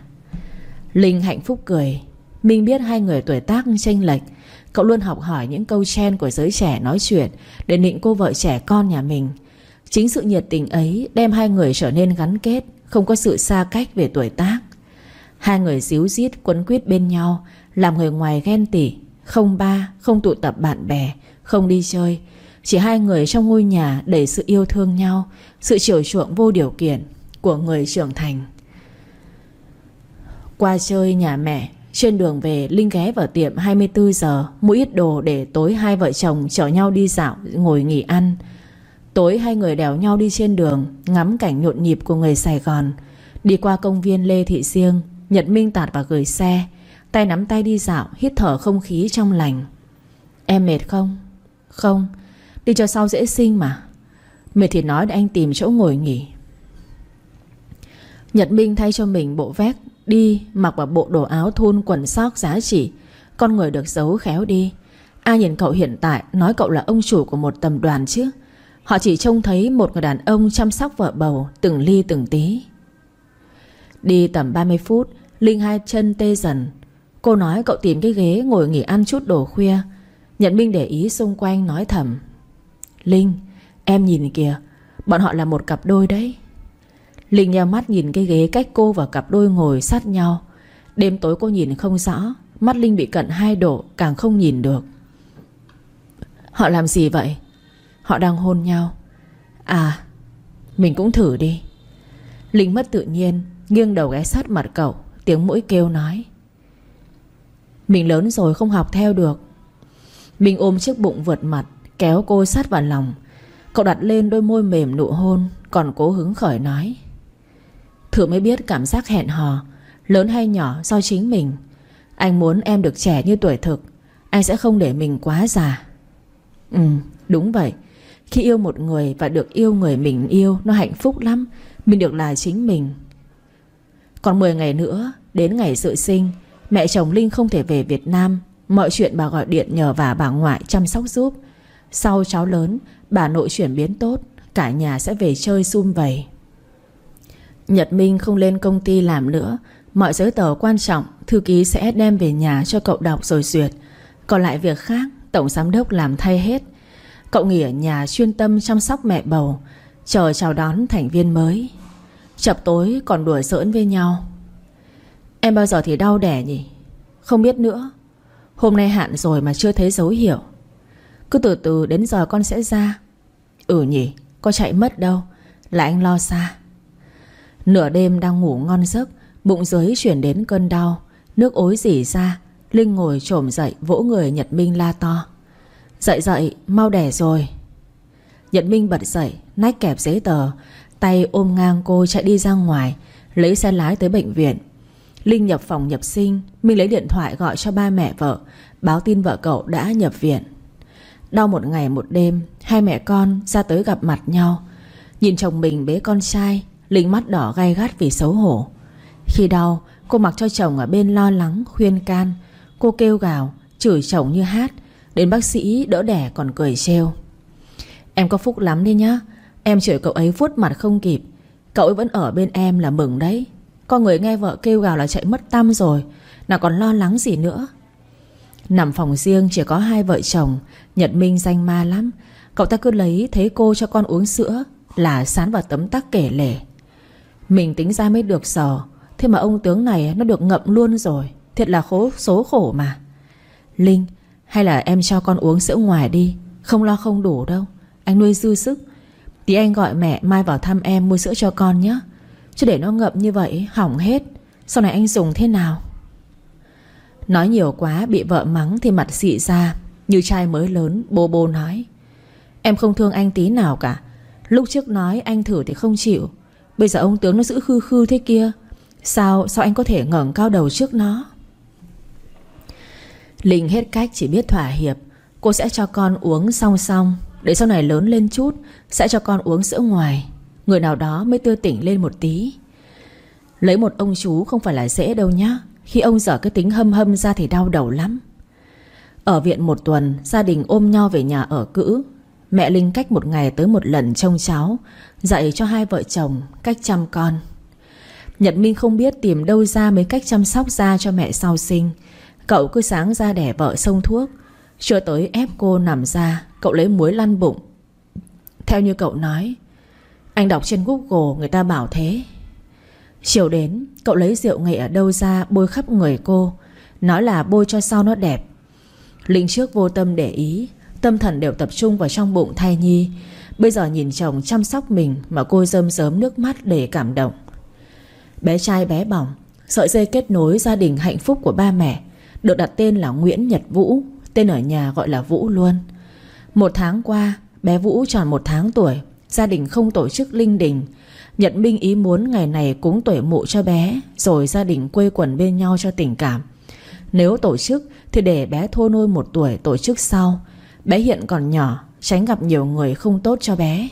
Linh hạnh phúc cười. Minh biết hai người tuổi tác chênh lệch. Cậu luôn học hỏi những câu chen của giới trẻ nói chuyện Để nịnh cô vợ trẻ con nhà mình. Chính sự nhiệt tình ấy Đem hai người trở nên gắn kết Không có sự xa cách về tuổi tác. Hai người díu dít quấn quýt bên nhau Làm người ngoài ghen tỉ Không ba, không tụ tập bạn bè Không đi chơi. Chỉ hai người trong ngôi nhà đầy sự yêu thương nhau Sự chiều chuộng vô điều kiện Của người trưởng thành. Qua chơi nhà mẹ Trên đường về Linh ghé vào tiệm 24 giờ Mua ít đồ để tối hai vợ chồng Chở nhau đi dạo ngồi nghỉ ăn. Tối hai người đèo nhau đi trên đường, Ngắm cảnh nhộn nhịp của người Sài Gòn. Đi qua công viên Lê Thị Siêng Nhật Minh tạt và gửi xe. Tay nắm tay đi dạo, Hít thở không khí trong lành. Em mệt không? Không, Đi cho sau dễ sinh mà. Mệt thì nói để anh tìm chỗ ngồi nghỉ. Nhật Minh thay cho mình bộ vest, Đi mặc vào bộ đồ áo thun quần sóc giá trị. Con người được giấu khéo đi. Ai nhìn cậu hiện tại, Nói cậu là ông chủ của một tầm đoàn chứ. Họ chỉ trông thấy một người đàn ông chăm sóc vợ bầu Từng ly từng tí. Đi tầm 30 phút, Linh hai chân tê dần. Cô nói cậu tìm cái ghế ngồi nghỉ ăn chút đồ khuya. Nhận Minh để ý xung quanh nói thầm. Linh, Em nhìn kìa, Bọn họ là một cặp đôi đấy. Linh nheo mắt nhìn cái ghế cách cô và cặp đôi ngồi sát nhau. Đêm tối cô nhìn không rõ, Mắt Linh bị cận hai độ, Càng không nhìn được. Họ làm gì vậy? Họ đang hôn nhau. À Mình cũng thử đi. Linh mất tự nhiên, Nghiêng đầu ghé sát mặt cậu, Tiếng mũi kêu nói. Mình lớn rồi không học theo được. Mình ôm chiếc bụng vượt mặt, Kéo cô sát vào lòng. Cậu đặt lên đôi môi mềm nụ hôn, Còn cố hứng khởi nói. Thử mới biết cảm giác hẹn hò, Lớn hay nhỏ do chính mình. Anh muốn em được trẻ như tuổi thực, Anh sẽ không để mình quá già. Ừ đúng vậy. Khi yêu một người và được yêu người mình yêu, Nó hạnh phúc lắm. Mình được là chính mình. Còn 10 ngày nữa, Đến ngày dự sinh, Mẹ chồng Linh không thể về Việt Nam. Mọi chuyện bà gọi điện nhờ và bà ngoại chăm sóc giúp. Sau cháu lớn, Bà nội chuyển biến tốt, Cả nhà sẽ về chơi sum vầy. Nhật Minh không lên công ty làm nữa. Mọi giấy tờ quan trọng, Thư ký sẽ đem về nhà cho cậu đọc rồi duyệt. Còn lại việc khác, Tổng giám đốc làm thay hết. Cậu nghỉ ở nhà chuyên tâm chăm sóc mẹ bầu, Chờ chào đón thành viên mới. Chập tối còn đuổi giỡn với nhau. Em bao giờ thì đau đẻ nhỉ? Không biết nữa. Hôm nay hạn rồi mà chưa thấy dấu hiệu. Cứ từ từ đến giờ con sẽ ra. Ừ nhỉ, Có chạy mất đâu. Là anh lo xa. Nửa đêm đang ngủ ngon giấc, Bụng dưới chuyển đến cơn đau. Nước ối dỉ ra, Linh ngồi trồm dậy vỗ người Nhật Minh la to. Dậy dậy, mau đẻ rồi. Nhật Minh bật dậy, Nách kẹp giấy tờ, Tay ôm ngang cô chạy đi ra ngoài, Lấy xe lái tới bệnh viện. Linh nhập phòng nhập sinh, Minh lấy điện thoại gọi cho ba mẹ vợ, Báo tin vợ cậu đã nhập viện. Đau một ngày một đêm, Hai mẹ con ra tới gặp mặt nhau. Nhìn chồng mình bế con trai, Linh mắt đỏ gai gắt vì xấu hổ. Khi đau, cô mặc cho chồng ở bên lo lắng, Khuyên can. Cô kêu gào, Chửi chồng như hát Đến bác sĩ đỡ đẻ còn cười trêu. Em có phúc lắm đi nhá. Em chửi cậu ấy vuốt mặt không kịp. Cậu ấy vẫn ở bên em là mừng đấy. Con người nghe vợ kêu gào là chạy mất tâm rồi. Nào còn lo lắng gì nữa. Nằm phòng riêng chỉ có hai vợ chồng. Nhật Minh danh ma lắm. Cậu ta cứ lấy thấy cô cho con uống sữa Là sán vào tấm tắc kể lể. Mình tính ra mới được sò. Thế mà ông tướng này nó được ngậm luôn rồi. Thiệt là khổ số khổ mà. Linh hay là em cho con uống sữa ngoài đi. Không lo không đủ đâu. Anh nuôi dư sức. Tí anh gọi mẹ, mai vào thăm em mua sữa cho con nhé. Chứ để nó ngậm như vậy, hỏng hết. Sau này anh dùng thế nào? Nói nhiều quá, bị vợ mắng thì mặt xị ra. Như trai mới lớn, bô bô nói. Em không thương anh tí nào cả. Lúc trước nói anh thử thì không chịu. Bây giờ ông tướng nó giữ khư khư thế kia. Sao sao anh có thể ngẩng cao đầu trước nó? Linh hết cách chỉ biết thỏa hiệp. Cô sẽ cho con uống song song. Để sau này lớn lên chút, Sẽ cho con uống sữa ngoài. Người nào đó mới tươi tỉnh lên một tí. Lấy một ông chú không phải là dễ đâu nhá. Khi ông dở cái tính hâm hâm ra thì đau đầu lắm. Ở viện một tuần, Gia đình ôm nhau về nhà ở cữ. Mẹ Linh cách một ngày tới một lần trông cháu, Dạy cho hai vợ chồng cách chăm con. Nhật Minh không biết tìm đâu ra mấy cách chăm sóc da cho mẹ sau sinh. Cậu cứ sáng ra đẻ vợ xông thuốc. Chưa tới ép cô nằm ra, Cậu lấy muối lăn bụng. Theo như cậu nói, Anh đọc trên Google, người ta bảo thế. Chiều đến, Cậu lấy rượu nghệ ở đâu ra bôi khắp người cô, Nói là bôi cho sau nó đẹp. Linh trước vô tâm để ý, Tâm thần đều tập trung vào trong bụng thai nhi. Bây giờ nhìn chồng chăm sóc mình Mà cô rơm rớm nước mắt để cảm động. Bé trai bé bỏng, Sợi dây kết nối gia đình hạnh phúc của ba mẹ. Được đặt tên là Nguyễn Nhật Vũ, Tên ở nhà gọi là Vũ luôn. Một tháng qua, Bé Vũ tròn một tháng tuổi, Gia đình không tổ chức linh đình. Nhật Minh ý muốn ngày này cúng tuổi mụ cho bé, Rồi gia đình quây quần bên nhau cho tình cảm. Nếu tổ chức Thì để bé thô nôi một tuổi tổ chức sau. Bé hiện còn nhỏ, Tránh gặp nhiều người không tốt cho bé.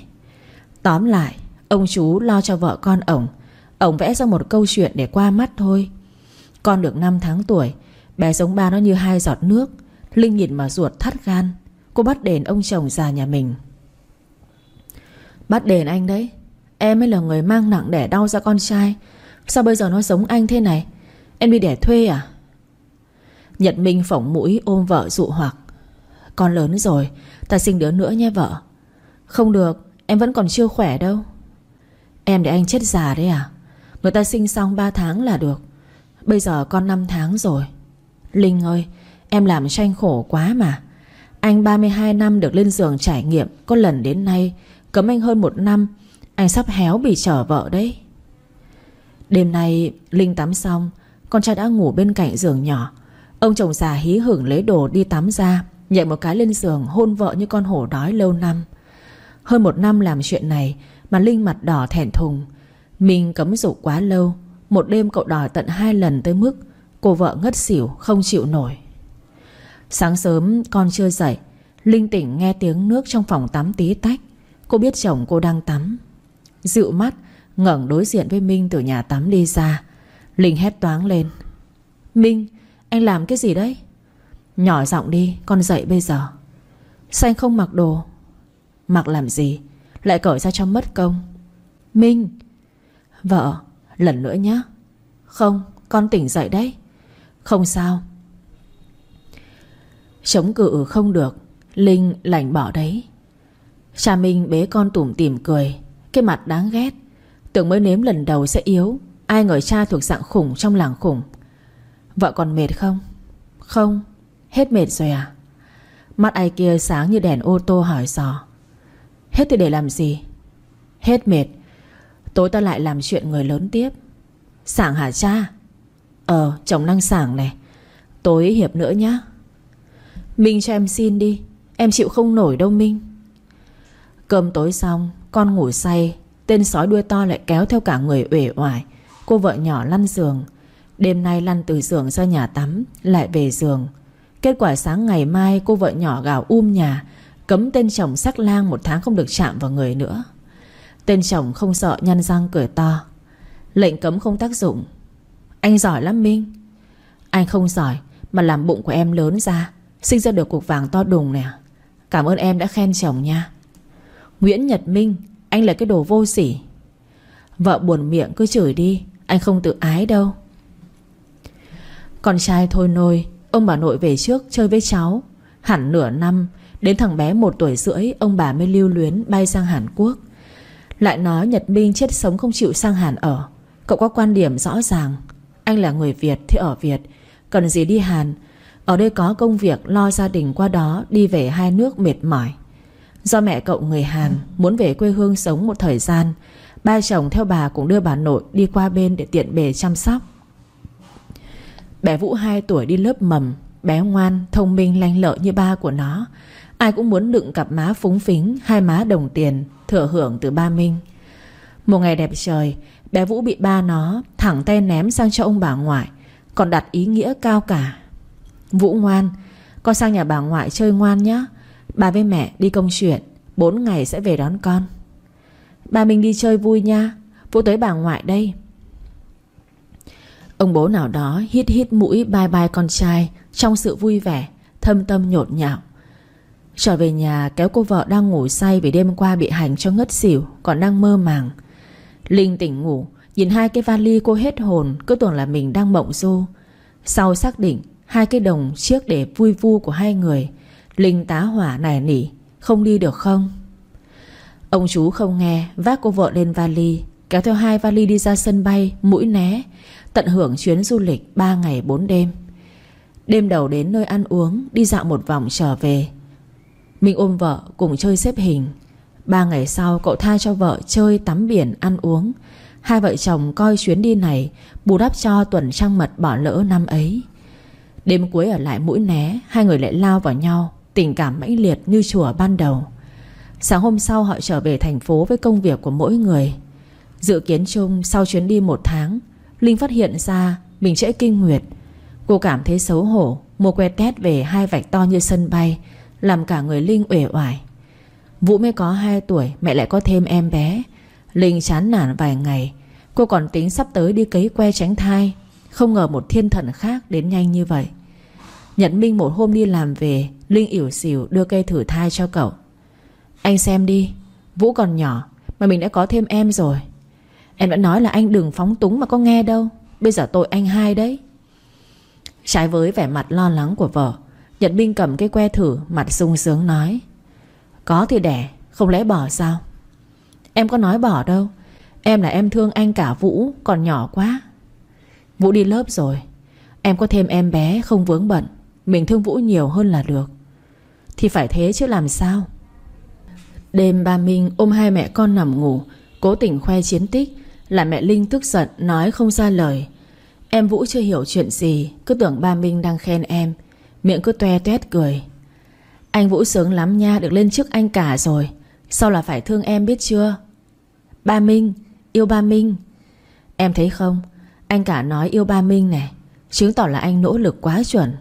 Tóm lại, Ông chú lo cho vợ con ổng. Ông vẽ ra một câu chuyện để qua mắt thôi. Con được 5 tháng tuổi Bé giống ba nó như hai giọt nước, Linh nhìn mà ruột thắt gan. Cô bắt đền ông chồng già nhà mình. Bắt đền anh đấy, Em mới là người mang nặng đẻ đau ra con trai. Sao bây giờ nó giống anh thế này? Em đi đẻ thuê à? Nhật Minh phỏng mũi ôm vợ dụ hoặc. Con lớn rồi, Ta sinh đứa nữa nhé vợ. Không được, Em vẫn còn chưa khỏe đâu. Em để anh chết già đấy à? Người ta sinh xong 3 tháng là được. Bây giờ con 5 tháng rồi. Linh ơi, Em làm tranh khổ quá mà. Anh 32 năm được lên giường trải nghiệm, Có lần đến nay, Cấm anh hơn một năm, Anh sắp héo bị trở vợ đấy. Đêm nay, Linh tắm xong, Con trai đã ngủ bên cạnh giường nhỏ. Ông chồng già hí hửng lấy đồ đi tắm ra, Nhảy một cái lên giường hôn vợ như con hổ đói lâu năm. Hơn một năm làm chuyện này Mà Linh mặt đỏ thẹn thùng. Mình cấm dục quá lâu, Một đêm cậu đòi tận hai lần tới mức Cô vợ ngất xỉu, không chịu nổi. Sáng sớm, con chưa dậy, Linh tỉnh nghe tiếng nước trong phòng tắm tí tách. Cô biết chồng cô đang tắm. Dịu mắt, ngẩng đối diện với Minh từ nhà tắm đi ra. Linh hét toáng lên. Minh, anh làm cái gì đấy? Nhỏ giọng đi, con dậy bây giờ. Sao anh không mặc đồ? Mặc làm gì? Lại cởi ra cho mất công. Minh. Vợ, lần nữa nhé Không, con tỉnh dậy đấy. Không sao. Chống cự không được, Linh lành bỏ đấy. Cha Minh bế con tủm tỉm cười, Cái mặt đáng ghét. Tưởng mới nếm lần đầu sẽ yếu, Ai ngờ cha thuộc dạng khủng trong làng khủng. Vợ còn mệt không? Không, Hết mệt rồi à? Mắt ai kia sáng như đèn ô tô hỏi sò Hết thì để làm gì? Hết mệt. Tối ta lại làm chuyện người lớn tiếp. Sảng hả cha? Ờ chồng năng sảng này. Tối hiệp nữa nhá. Minh cho em xin đi. Em chịu không nổi đâu, Minh. Cơm tối xong, Con ngủ say, Tên sói đuôi to lại kéo theo cả người uể oải. Cô vợ nhỏ lăn giường. Đêm nay lăn từ giường ra nhà tắm, Lại về giường. Kết quả sáng ngày mai, cô vợ nhỏ gào um nhà, Cấm tên chồng sắc lang một tháng không được chạm vào người nữa. Tên chồng không sợ, nhăn răng, cười to. Lệnh cấm không tác dụng. Anh giỏi lắm, Minh. Anh không giỏi, Mà làm bụng của em lớn ra, Sinh ra được cục vàng to đùng nè à? Cảm ơn em đã khen chồng nha. Nguyễn Nhật Minh, Anh là cái đồ vô sỉ. Vợ buồn miệng cứ chửi đi, Anh không tự ái đâu. Con trai thôi nôi, Ông bà nội về trước chơi với cháu. Hẳn nửa năm, Đến thằng bé một tuổi rưỡi, Ông bà mới lưu luyến bay sang Hàn Quốc. Lại nói Nhật Minh chết sống không chịu sang Hàn ở. Cậu có quan điểm rõ ràng. Anh là người Việt thì ở Việt. Cần gì đi Hàn? Ở đây có công việc lo gia đình qua đó Đi về hai nước mệt mỏi. Do mẹ cậu người Hàn Muốn về quê hương sống một thời gian Ba chồng theo bà cũng đưa bà nội đi qua bên Để tiện bề chăm sóc. Bé Vũ 2 tuổi đi lớp mầm Bé ngoan, thông minh, lanh lợi như ba của nó. Ai cũng muốn đựng cặp má phúng phính Hai má đồng tiền Thừa hưởng từ ba Minh. Một ngày đẹp trời Bé Vũ bị ba nó thẳng tay ném sang cho ông bà ngoại, Còn đặt ý nghĩa cao cả. Vũ ngoan, Con sang nhà bà ngoại chơi ngoan nhé Bà với mẹ đi công chuyện, Bốn ngày sẽ về đón con. Bà mình đi chơi vui nha, Vũ tới bà ngoại đây. Ông bố nào đó hít hít mũi bye bye con trai Trong sự vui vẻ, Thâm tâm nhột nhạo. Trở về nhà kéo cô vợ đang ngủ say Vì đêm qua bị hành cho ngất xỉu, Còn đang mơ màng. Linh tỉnh ngủ. Nhìn hai cái vali cô hết hồn, Cứ tưởng là mình đang mộng du. Sau xác định, Hai cái đồng chiếc để vui vu của hai người, Linh tá hỏa nài nỉ, Không đi được không? Ông chú không nghe, Vác cô vợ lên vali, Kéo theo hai vali đi ra sân bay, Mũi né, Tận hưởng chuyến du lịch 3 ngày 4 đêm. Đêm đầu đến nơi ăn uống, Đi dạo một vòng trở về. Mình ôm vợ cùng chơi xếp hình Ba ngày sau, cậu tha cho vợ chơi tắm biển, ăn uống. Hai vợ chồng coi chuyến đi này, Bù đắp cho tuần trăng mật bỏ lỡ năm ấy. Đêm cuối ở lại mũi né, Hai người lại lao vào nhau, Tình cảm mãnh liệt như chùa ban đầu. Sáng hôm sau, họ trở về thành phố Với công việc của mỗi người. Dự kiến chung, sau chuyến đi một tháng, Linh phát hiện ra Mình trễ kinh nguyệt. Cô cảm thấy xấu hổ, Mua que tét về hai vạch to như sân bay, Làm cả người Linh uể oải. Vũ mới có 2 tuổi, Mẹ lại có thêm em bé. Linh chán nản vài ngày, Cô còn tính sắp tới đi cấy que tránh thai. Không ngờ một thiên thần khác đến nhanh như vậy. Nhật Minh một hôm đi làm về, Linh ỉu xỉu đưa cây thử thai cho cậu. Anh xem đi, Vũ còn nhỏ Mà mình đã có thêm em rồi. Em đã nói là anh đừng phóng túng mà có nghe đâu. Bây giờ tội anh hai đấy. Trái với vẻ mặt lo lắng của vợ, Nhật Minh cầm cái que thử, Mặt sung sướng nói. Có thì đẻ, Không lẽ bỏ sao? Em có nói bỏ đâu. Em là em thương anh cả Vũ, Còn nhỏ quá. Vũ đi lớp rồi. Em có thêm em bé không vướng bận. Mình thương Vũ nhiều hơn là được. Thì phải thế chứ làm sao? Đêm ba Minh ôm hai mẹ con nằm ngủ, Cố tình khoe chiến tích, Là mẹ Linh tức giận, nói không ra lời. Em Vũ chưa hiểu chuyện gì, Cứ tưởng ba Minh đang khen em. Miệng cứ toe toét cười. Anh Vũ sướng lắm nha, Được lên trước anh cả rồi. Sao là phải thương em biết chưa? Ba Minh, Yêu ba Minh. Em thấy không? Anh cả nói yêu ba Minh này, Chứng tỏ là anh nỗ lực quá chuẩn.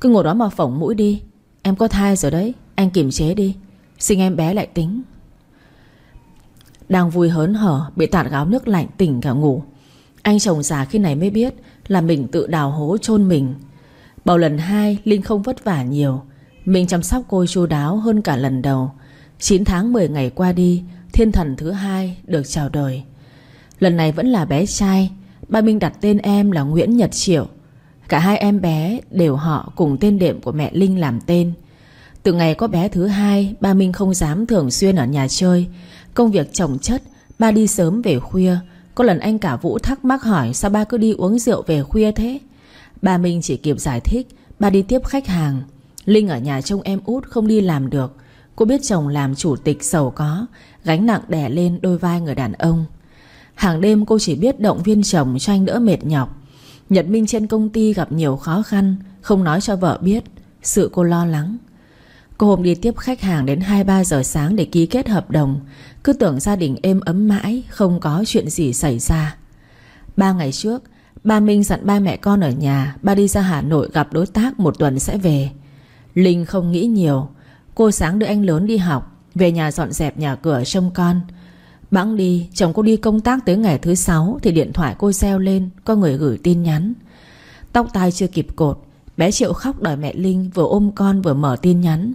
Cứ ngồi đó mà phỏng mũi đi. Em có thai rồi đấy, Anh kiềm chế đi. Sinh em bé lại tính. Đang vui hớn hở, Bị tạt gáo nước lạnh tỉnh cả ngủ. Anh chồng già khi này mới biết Là mình tự đào hố chôn mình. Bầu lần hai, Linh không vất vả nhiều. Mình chăm sóc cô chu đáo hơn cả lần đầu. 9 tháng 10 ngày qua đi, Thiên thần thứ hai được chào đời. Lần này vẫn là bé trai. Ba Minh đặt tên em là Nguyễn Nhật Triệu. Cả hai em bé đều họ cùng tên đệm của mẹ Linh làm tên. Từ ngày có bé thứ hai, Ba Minh không dám thường xuyên ở nhà chơi. Công việc chồng chất, Ba đi sớm về khuya. Có lần anh cả Vũ thắc mắc hỏi Sao ba cứ đi uống rượu về khuya thế? Ba Minh chỉ kịp giải thích, Ba đi tiếp khách hàng. Linh ở nhà trông em út không đi làm được. Cô biết chồng làm chủ tịch giàu có, Gánh nặng đè lên đôi vai người đàn ông. Hàng đêm cô chỉ biết động viên chồng cho anh đỡ mệt nhọc. Nhật Minh trên công ty gặp nhiều khó khăn, Không nói cho vợ biết, Sự cô lo lắng. Cô hôm đi tiếp khách hàng đến 2-3 giờ sáng để ký kết hợp đồng. Cứ tưởng gia đình êm ấm mãi, Không có chuyện gì xảy ra. Ba ngày trước, Ba Minh dặn ba mẹ con ở nhà, Ba đi ra Hà Nội gặp đối tác một tuần sẽ về. Linh không nghĩ nhiều. Cô sáng đưa anh lớn đi học, Về nhà dọn dẹp nhà cửa trông con. Bẵng đi, Chồng cô đi công tác tới ngày thứ sáu Thì điện thoại cô reo lên, Có người gửi tin nhắn. Tóc tai chưa kịp cột, Bé Triệu khóc đòi mẹ Linh Vừa ôm con vừa mở tin nhắn.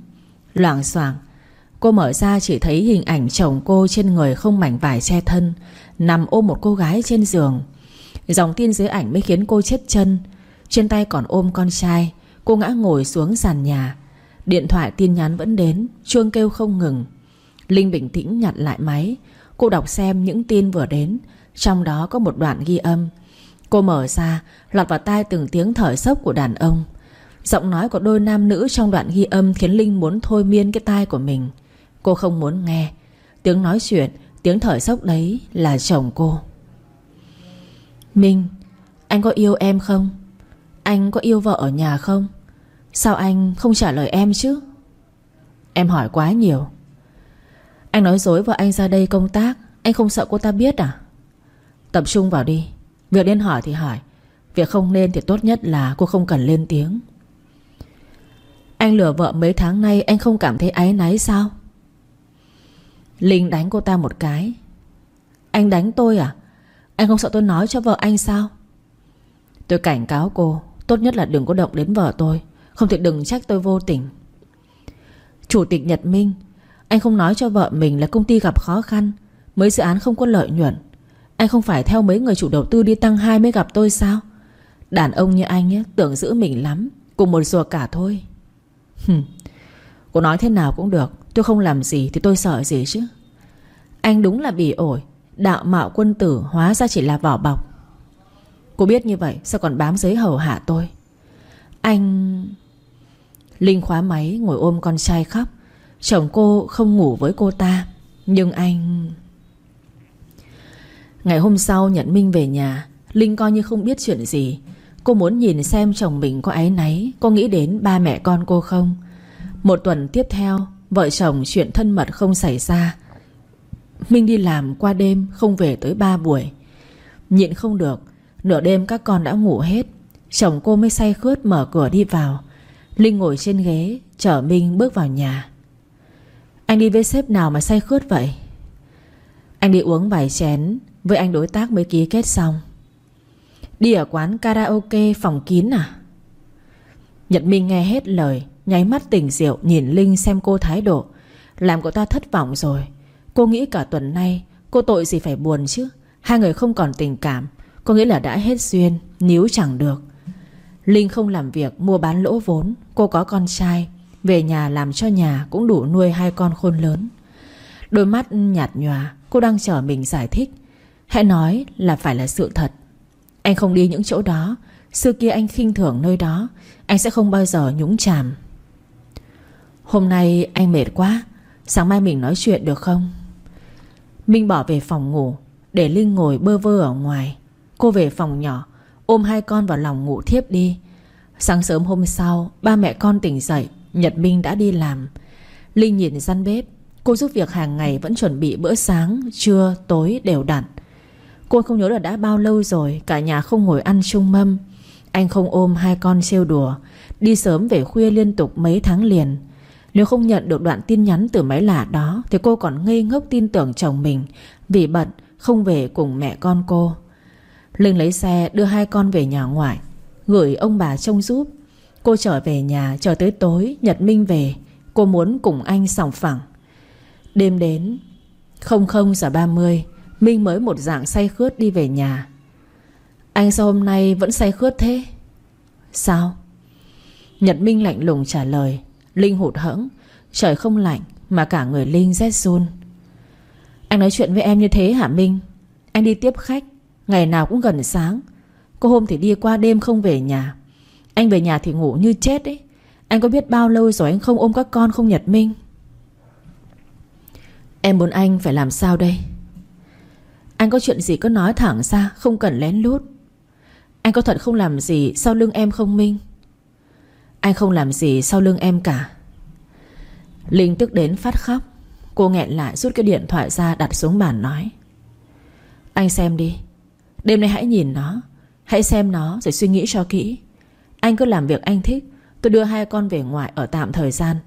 Loảng xoảng, Cô mở ra chỉ thấy hình ảnh chồng cô trên người không mảnh vải che thân, Nằm ôm một cô gái trên giường. Dòng tin dưới ảnh mới khiến cô chết chân. Trên tay còn ôm con trai Cô ngã ngồi xuống sàn nhà. Điện thoại tin nhắn vẫn đến, Chuông kêu không ngừng. Linh bình tĩnh nhặt lại máy. Cô đọc xem những tin vừa đến. Trong đó có một đoạn ghi âm. Cô mở ra, Lọt vào tai từng tiếng thở sốc của đàn ông. Giọng nói của đôi nam nữ trong đoạn ghi âm Khiến Linh muốn thôi miên cái tai của mình. Cô không muốn nghe. Tiếng nói chuyện, Tiếng thở sốc đấy là chồng cô. Minh, Anh có yêu em không? Anh có yêu vợ ở nhà không? Sao anh không trả lời em chứ? Em hỏi quá nhiều. Anh nói dối vợ anh ra đây công tác. Anh không sợ cô ta biết à? Tập trung vào đi. Việc nên hỏi thì hỏi. Việc không nên thì tốt nhất là cô không cần lên tiếng. Anh lừa vợ mấy tháng nay, Anh không cảm thấy áy náy sao? Linh đánh cô ta một cái. Anh đánh tôi à? Anh không sợ tôi nói cho vợ anh sao? Tôi cảnh cáo cô, Tốt nhất là đừng có động đến vợ tôi. Không thể đừng trách tôi vô tình. Chủ tịch Nhật Minh Anh không nói cho vợ mình là công ty gặp khó khăn Mấy dự án không có lợi nhuận. Anh không phải theo mấy người chủ đầu tư đi tăng hai mới gặp tôi sao? Đàn ông như anh ấy, tưởng giữ mình lắm Cùng một ruột cả thôi. Cô nói thế nào cũng được Tôi không làm gì thì tôi sợ gì chứ. Anh đúng là bỉ ổi Đạo mạo quân tử hóa ra chỉ là vỏ bọc. Cô biết như vậy Sao còn bám giấy hầu hạ tôi? Anh Linh khóa máy ngồi ôm con trai khóc. Chồng cô không ngủ với cô ta, Nhưng anh Ngày hôm sau nhận Minh về nhà, Linh coi như không biết chuyện gì. Cô muốn nhìn xem chồng mình có áy náy Cô nghĩ đến ba mẹ con cô không. Một tuần tiếp theo, Vợ chồng chuyện thân mật không xảy ra. Minh đi làm qua đêm, Không về tới ba buổi. Nhịn không được, Nửa đêm các con đã ngủ hết. Chồng cô mới say khướt mở cửa đi vào. Linh ngồi trên ghế, Chở Minh bước vào nhà. Anh đi với sếp nào mà say khướt vậy? Anh đi uống vài chén, Với anh đối tác mới ký kết xong. Đi ở quán karaoke phòng kín à? Nhật Minh nghe hết lời, Nháy mắt tỉnh rượu, nhìn Linh xem cô thái độ. Làm cô ta thất vọng rồi. Cô nghĩ cả tuần nay, Cô tội gì phải buồn chứ? Hai người không còn tình cảm, Có nghĩa là đã hết duyên, Níu chẳng được. Linh không làm việc, mua bán lỗ vốn. Cô có con trai, Về nhà làm cho nhà cũng đủ nuôi hai con khôn lớn. Đôi mắt nhạt nhòa, Cô đang chờ mình giải thích. Hãy nói là phải là sự thật. Anh không đi những chỗ đó. Xưa kia anh khinh thường nơi đó. Anh sẽ không bao giờ nhúng chàm. Hôm nay anh mệt quá. Sáng mai mình nói chuyện được không? Minh bỏ về phòng ngủ, Để Linh ngồi bơ vơ ở ngoài. Cô về phòng nhỏ, Ôm hai con vào lòng ngủ thiếp đi. Sáng sớm hôm sau Ba mẹ con tỉnh dậy Nhật Minh đã đi làm. Linh nhìn gian bếp Cô giúp việc hàng ngày vẫn chuẩn bị bữa sáng Trưa, tối đều đặn. Cô không nhớ là đã bao lâu rồi Cả nhà không ngồi ăn chung mâm. Anh không ôm hai con trêu đùa Đi sớm về khuya liên tục mấy tháng liền. Nếu không nhận được đoạn tin nhắn từ máy lạ đó Thì cô còn ngây ngốc tin tưởng chồng mình Vì bận không về cùng mẹ con cô. Linh lấy xe đưa hai con về nhà ngoại. Gửi ông bà trông giúp. Cô trở về nhà, chờ tới tối, Nhật Minh về. Cô muốn cùng anh sòng phẳng. Đêm đến 00 giờ 30 Minh mới một dạng say khướt đi về nhà. Anh sao hôm nay vẫn say khướt thế? Sao? Nhật Minh lạnh lùng trả lời. Linh hụt hẫng. Trời không lạnh, mà cả người Linh rét run. Anh nói chuyện với em như thế hả Minh? Anh đi tiếp khách, Ngày nào cũng gần sáng. Có hôm thì đi qua đêm không về nhà. Anh về nhà thì ngủ như chết ấy. Anh có biết bao lâu rồi anh không ôm các con không Nhật Minh? Em muốn anh phải làm sao đây? Anh có chuyện gì cứ nói thẳng ra, Không cần lén lút. Anh có thật không làm gì sau lưng em không Minh? Anh không làm gì sau lưng em cả. Linh tức đến phát khóc. Cô nghẹn lại rút cái điện thoại ra đặt xuống bàn nói. Anh xem đi. Đêm nay hãy nhìn nó. Hãy xem nó rồi suy nghĩ cho kỹ. Anh cứ làm việc anh thích. Tôi đưa hai con về ngoại ở tạm thời gian.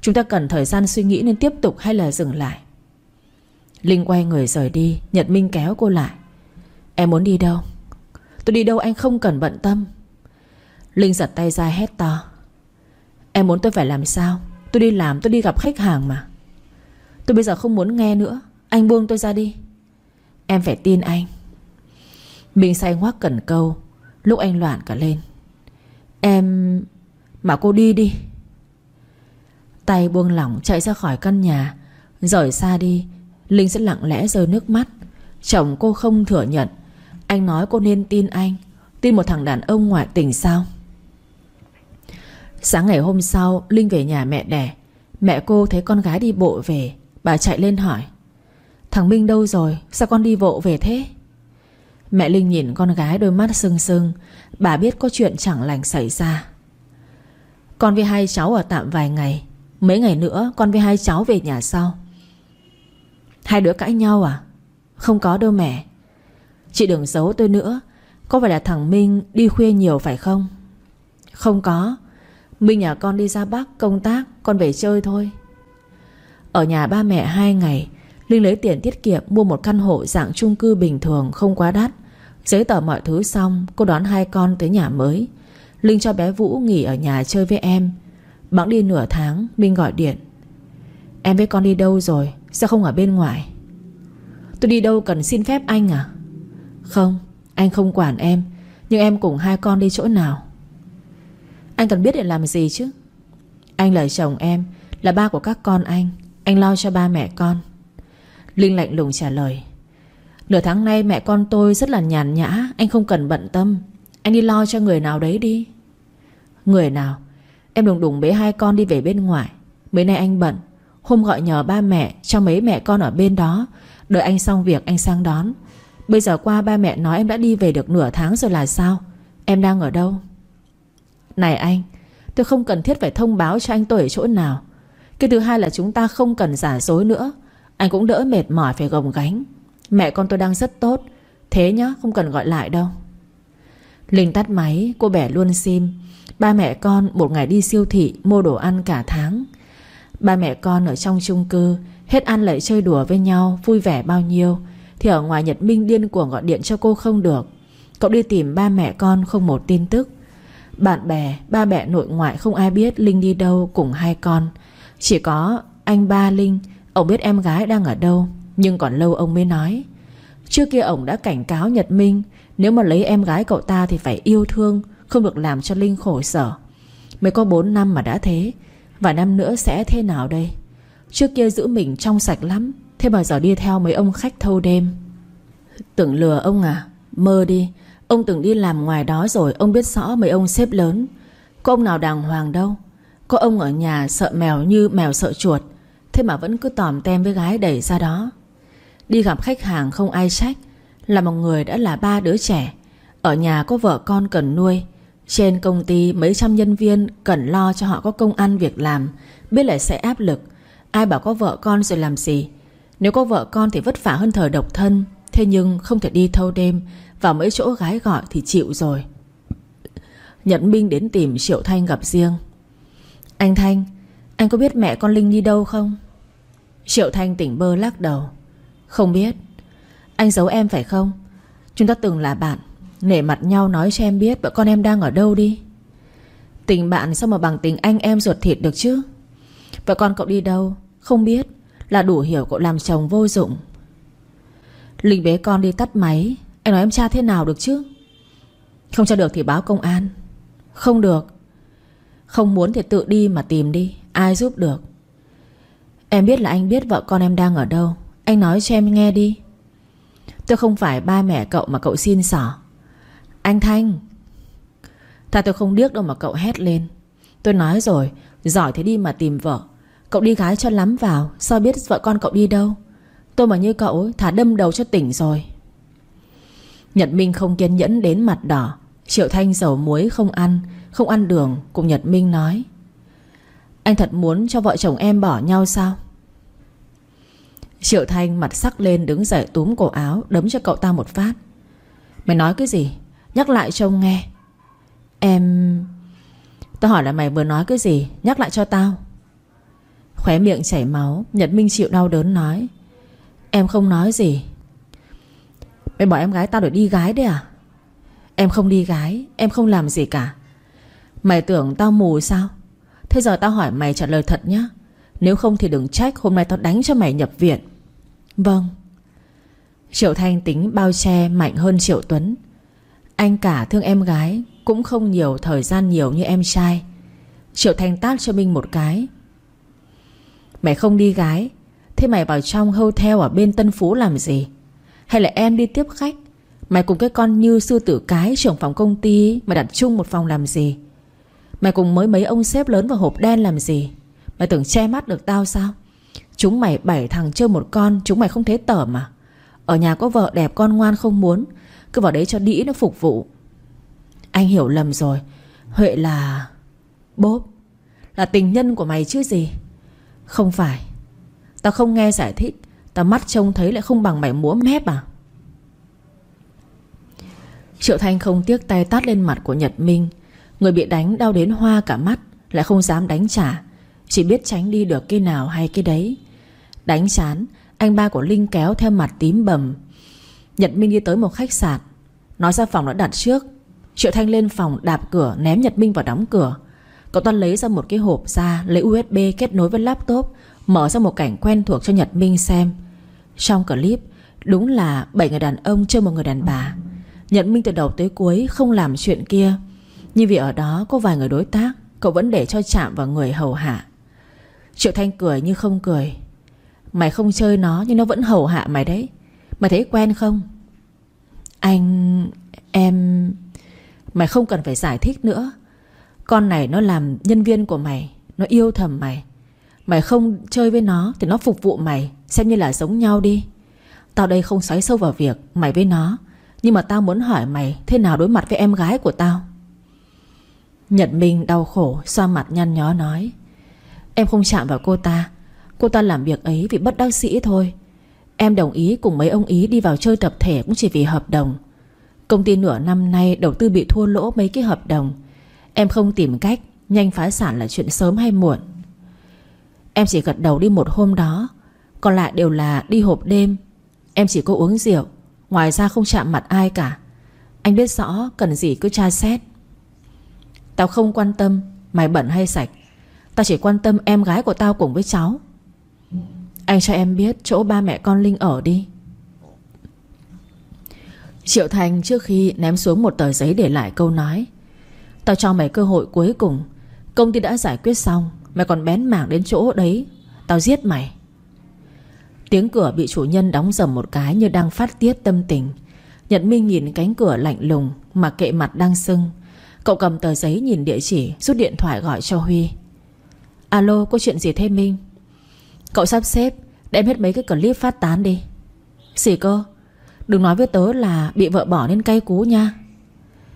Chúng ta cần thời gian suy nghĩ nên tiếp tục hay là dừng lại? Linh quay người rời đi, Nhật Minh kéo cô lại. Em muốn đi đâu? Tôi đi đâu anh không cần bận tâm. Linh giật tay ra hét to. Em muốn tôi phải làm sao? Tôi đi làm, tôi đi gặp khách hàng mà. Tôi bây giờ không muốn nghe nữa. Anh buông tôi ra đi. Em phải tin anh mình say ngoác cần câu, Lúc anh loạn cả lên. Em... Mà cô đi đi. Tay buông lỏng chạy ra khỏi căn nhà, Rời xa đi. Linh sẽ lặng lẽ rơi nước mắt. Chồng cô không thừa nhận. Anh nói cô nên tin anh, Tin một thằng đàn ông ngoại tình sao? Sáng ngày hôm sau, Linh về nhà mẹ đẻ. Mẹ cô thấy con gái đi bộ về, Bà chạy lên hỏi. Thằng Minh đâu rồi? Sao con đi bộ về thế? Mẹ Linh nhìn con gái đôi mắt sưng sưng. Bà biết có chuyện chẳng lành xảy ra. Con với hai cháu ở tạm vài ngày. Mấy ngày nữa, con với hai cháu về nhà sau. Hai đứa cãi nhau à? Không có đâu mẹ. Chị đừng giấu tôi nữa. Có phải là thằng Minh đi khuya nhiều phải không? Không có. Minh nhà con đi ra Bắc công tác, Con về chơi thôi. Ở nhà ba mẹ hai ngày, Linh lấy tiền tiết kiệm mua một căn hộ dạng chung cư bình thường không quá đắt. Giấy tờ mọi thứ xong, Cô đón hai con tới nhà mới. Linh cho bé Vũ nghỉ ở nhà chơi với em. Bẵng đi nửa tháng, Minh gọi điện. Em với con đi đâu rồi? Sao không ở bên ngoài? Tôi đi đâu cần xin phép anh à? Không, Anh không quản em, Nhưng em cùng hai con đi chỗ nào? Anh cần biết để làm gì chứ? Anh là chồng em Là ba của các con anh. Anh lo cho ba mẹ con. Linh lạnh lùng trả lời. Nửa tháng nay mẹ con tôi rất là nhàn nhã, Anh không cần bận tâm. Anh đi lo cho người nào đấy đi. Người nào? Em đùng đùng bế hai con đi về bên ngoài. Mấy nay anh bận. Hôm gọi nhờ ba mẹ cho mấy mẹ con ở bên đó. Đợi anh xong việc, anh sang đón. Bây giờ qua ba mẹ nói em đã đi về được nửa tháng rồi là sao? Em đang ở đâu? Này anh, Tôi không cần thiết phải thông báo cho anh tôi ở chỗ nào. Cái thứ hai là chúng ta không cần giả dối nữa. Anh cũng đỡ mệt mỏi, phải gồng gánh. Mẹ con tôi đang rất tốt. Thế nhá không cần gọi lại đâu. Linh tắt máy Cô bẻ luôn sim. Ba mẹ con một ngày đi siêu thị Mua đồ ăn cả tháng. Ba mẹ con ở trong chung cư Hết ăn lại chơi đùa với nhau Vui vẻ bao nhiêu. Thì ở ngoài Nhật Minh điên cuồng gọi điện cho cô không được. Cậu đi tìm ba mẹ con không một tin tức. Bạn bè, ba mẹ nội ngoại không ai biết Linh đi đâu cùng hai con. Chỉ có anh ba Linh. Ông biết em gái đang ở đâu. Nhưng còn lâu ông mới nói, Trước kia ông đã cảnh cáo Nhật Minh, Nếu mà lấy em gái cậu ta thì phải yêu thương, Không được làm cho Linh khổ sở. Mới có 4 năm mà đã thế, Vài năm nữa sẽ thế nào đây? Trước kia giữ mình trong sạch lắm, Thế mà giờ đi theo mấy ông khách thâu đêm. Tưởng lừa ông à? Mơ đi. Ông từng đi làm ngoài đó rồi, Ông biết rõ mấy ông xếp lớn. Có ông nào đàng hoàng đâu. Có ông ở nhà sợ mèo như mèo sợ chuột, Thế mà vẫn cứ tòm tem với gái đẩy ra đó. Đi gặp khách hàng không ai trách, Là một người đã là ba đứa trẻ. Ở nhà có vợ con cần nuôi. Trên công ty, mấy trăm nhân viên Cần lo cho họ có công ăn việc làm, Biết là sẽ áp lực. Ai bảo có vợ con rồi làm gì? Nếu có vợ con thì vất vả hơn thời độc thân, Thế nhưng không thể đi thâu đêm, Vào mấy chỗ gái gọi thì chịu rồi. Nhận Minh đến tìm Triệu Thanh gặp riêng. Anh Thanh, Anh có biết mẹ con Linh đi đâu không? Triệu Thanh tỉnh bơ lắc đầu. Không biết. Anh giấu em phải không? Chúng ta từng là bạn, Nể mặt nhau nói cho em biết Vợ con em đang ở đâu đi. Tình bạn sao mà bằng tình anh em ruột thịt được chứ? Vợ con cậu đi đâu? Không biết, Là đủ hiểu cậu làm chồng vô dụng. Linh bế con đi tắt máy, Anh nói em cha thế nào được chứ? Không cho được thì báo công an. Không được. Không muốn thì tự đi mà tìm đi, Ai giúp được? Em biết là anh biết vợ con em đang ở đâu. Anh nói cho em nghe đi. Tôi không phải ba mẹ cậu mà cậu xin xỏ. Anh Thanh. Thà tôi không điếc đâu mà cậu hét lên. Tôi nói rồi, Giỏi thế đi mà tìm vợ. Cậu đi gái cho lắm vào, Sao biết vợ con cậu đi đâu? Tôi mà như cậu, thả đâm đầu cho tỉnh rồi. Nhật Minh không kiên nhẫn đến mặt đỏ. Triệu Thanh dầu muối không ăn Không ăn đường, Cùng Nhật Minh nói. Anh thật muốn cho vợ chồng em bỏ nhau sao? Triệu Thanh mặt sắc lên đứng dậy túm cổ áo, Đấm cho cậu ta một phát. Mày nói cái gì? Nhắc lại cho ông nghe. Em... Tao hỏi là mày vừa nói cái gì? Nhắc lại cho tao. Khóe miệng chảy máu, Nhật Minh chịu đau đớn nói. Em không nói gì. Mày bỏ em gái tao để đi gái đấy à? Em không đi gái, Em không làm gì cả. Mày tưởng tao mù sao? Thế giờ tao hỏi mày trả lời thật nhá. Nếu không thì đừng trách hôm nay tao đánh cho mày nhập viện. Vâng. Triệu Thanh tính bao che mạnh hơn Triệu Tuấn. Anh cả thương em gái Cũng không nhiều thời gian nhiều như em trai. Triệu Thanh tát cho Minh một cái. Mày không đi gái Thế mày vào trong hotel ở bên Tân Phú làm gì? Hay là em đi tiếp khách? Mày cùng cái con như sư tử cái trưởng phòng công ty Mày đặt chung một phòng làm gì? Mày cùng mới mấy ông sếp lớn vào hộp đen làm gì Mày tưởng che mắt được tao sao? Chúng mày bảy thằng chơi một con, Chúng mày không thế tở mà Ở nhà có vợ đẹp con ngoan không muốn, Cứ vào đấy cho đĩ nó phục vụ. Anh hiểu lầm rồi. Huệ là... Bốp. Là tình nhân của mày chứ gì? Không phải. Tao không nghe giải thích. Tao mắt trông thấy lại không bằng mày múa mép à? Triệu Thanh không tiếc tay tát lên mặt của Nhật Minh. Người bị đánh đau đến hoa cả mắt, Lại không dám đánh trả. Chỉ biết tránh đi được cái nào hay cái đấy. Đánh chán, Anh ba của Linh kéo theo mặt tím bầm. Nhật Minh đi tới một khách sạn. Nói ra phòng đã đặt trước. Triệu Thanh lên phòng đạp cửa, ném Nhật Minh vào đóng cửa. Cậu ta lấy ra một cái hộp ra Lấy USB kết nối với laptop, Mở ra một cảnh quen thuộc cho Nhật Minh xem. Trong clip, Đúng là 7 người đàn ông chơi một người đàn bà. Nhật Minh từ đầu tới cuối Không làm chuyện kia. Nhưng vì ở đó có vài người đối tác, Cậu vẫn để cho chạm vào người hầu hạ. Triệu Thanh cười như không cười. Mày không chơi nó Nhưng nó vẫn hầu hạ mày đấy. Mày thấy quen không? Anh... Em... Mày không cần phải giải thích nữa. Con này nó làm nhân viên của mày, Nó yêu thầm mày. Mày không chơi với nó Thì nó phục vụ mày, Xem như là giống nhau đi. Tao đây không xoáy sâu vào việc Mày với nó, Nhưng mà tao muốn hỏi mày Thế nào đối mặt với em gái của tao? Nhật Minh đau khổ, Xoa mặt nhăn nhó nói. Em không chạm vào cô ta. Cô ta làm việc ấy vì bất đắc sĩ thôi. Em đồng ý cùng mấy ông ý đi vào chơi tập thể Cũng chỉ vì hợp đồng. Công ty nửa năm nay đầu tư bị thua lỗ mấy cái hợp đồng. Em không tìm cách Nhanh phá sản là chuyện sớm hay muộn. Em chỉ gật đầu đi một hôm đó. Còn lại đều là đi hộp đêm. Em chỉ có uống rượu. Ngoài ra không chạm mặt ai cả. Anh biết rõ cần gì cứ tra xét. Tao không quan tâm, Mày bẩn hay sạch. Tao chỉ quan tâm em gái của tao cùng với cháu. Anh cho em biết chỗ ba mẹ con Linh ở đi. Triệu Thành trước khi ném xuống một tờ giấy để lại câu nói, Tao cho mày cơ hội cuối cùng. Công ty đã giải quyết xong, Mày còn bén mảng đến chỗ đấy. Tao giết mày. Tiếng cửa bị chủ nhân đóng dầm một cái Như đang phát tiết tâm tình. Nhật Minh nhìn cánh cửa lạnh lùng Mà kệ mặt đang sưng. Cậu cầm tờ giấy nhìn địa chỉ, Rút điện thoại gọi cho Huy. Alo, có chuyện gì thế, Minh? Cậu sắp xếp, Đem hết mấy cái clip phát tán đi. Gì cơ? Đừng nói với tớ là bị vợ bỏ nên cay cú nha.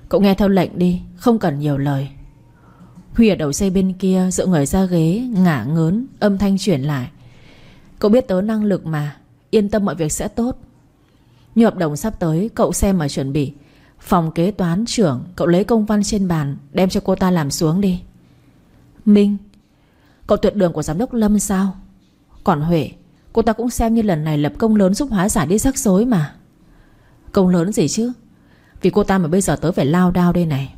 Cậu nghe theo lệnh đi, Không cần nhiều lời. Huy ở đầu xe bên kia dựa người ra ghế, Ngả ngớn, âm thanh chuyển lại. Cậu biết tớ năng lực mà, Yên tâm mọi việc sẽ tốt. Như hợp đồng sắp tới, cậu xem mà chuẩn bị. Phòng kế toán trưởng, Cậu lấy công văn trên bàn, Đem cho cô ta làm xuống đi. Minh Cậu tuyệt đường của giám đốc Lâm sao? Còn Huệ, Cô ta cũng xem như lần này lập công lớn giúp hóa giải đi rắc rối mà. Công lớn gì chứ? Vì cô ta mà bây giờ tớ phải lao đao đây này.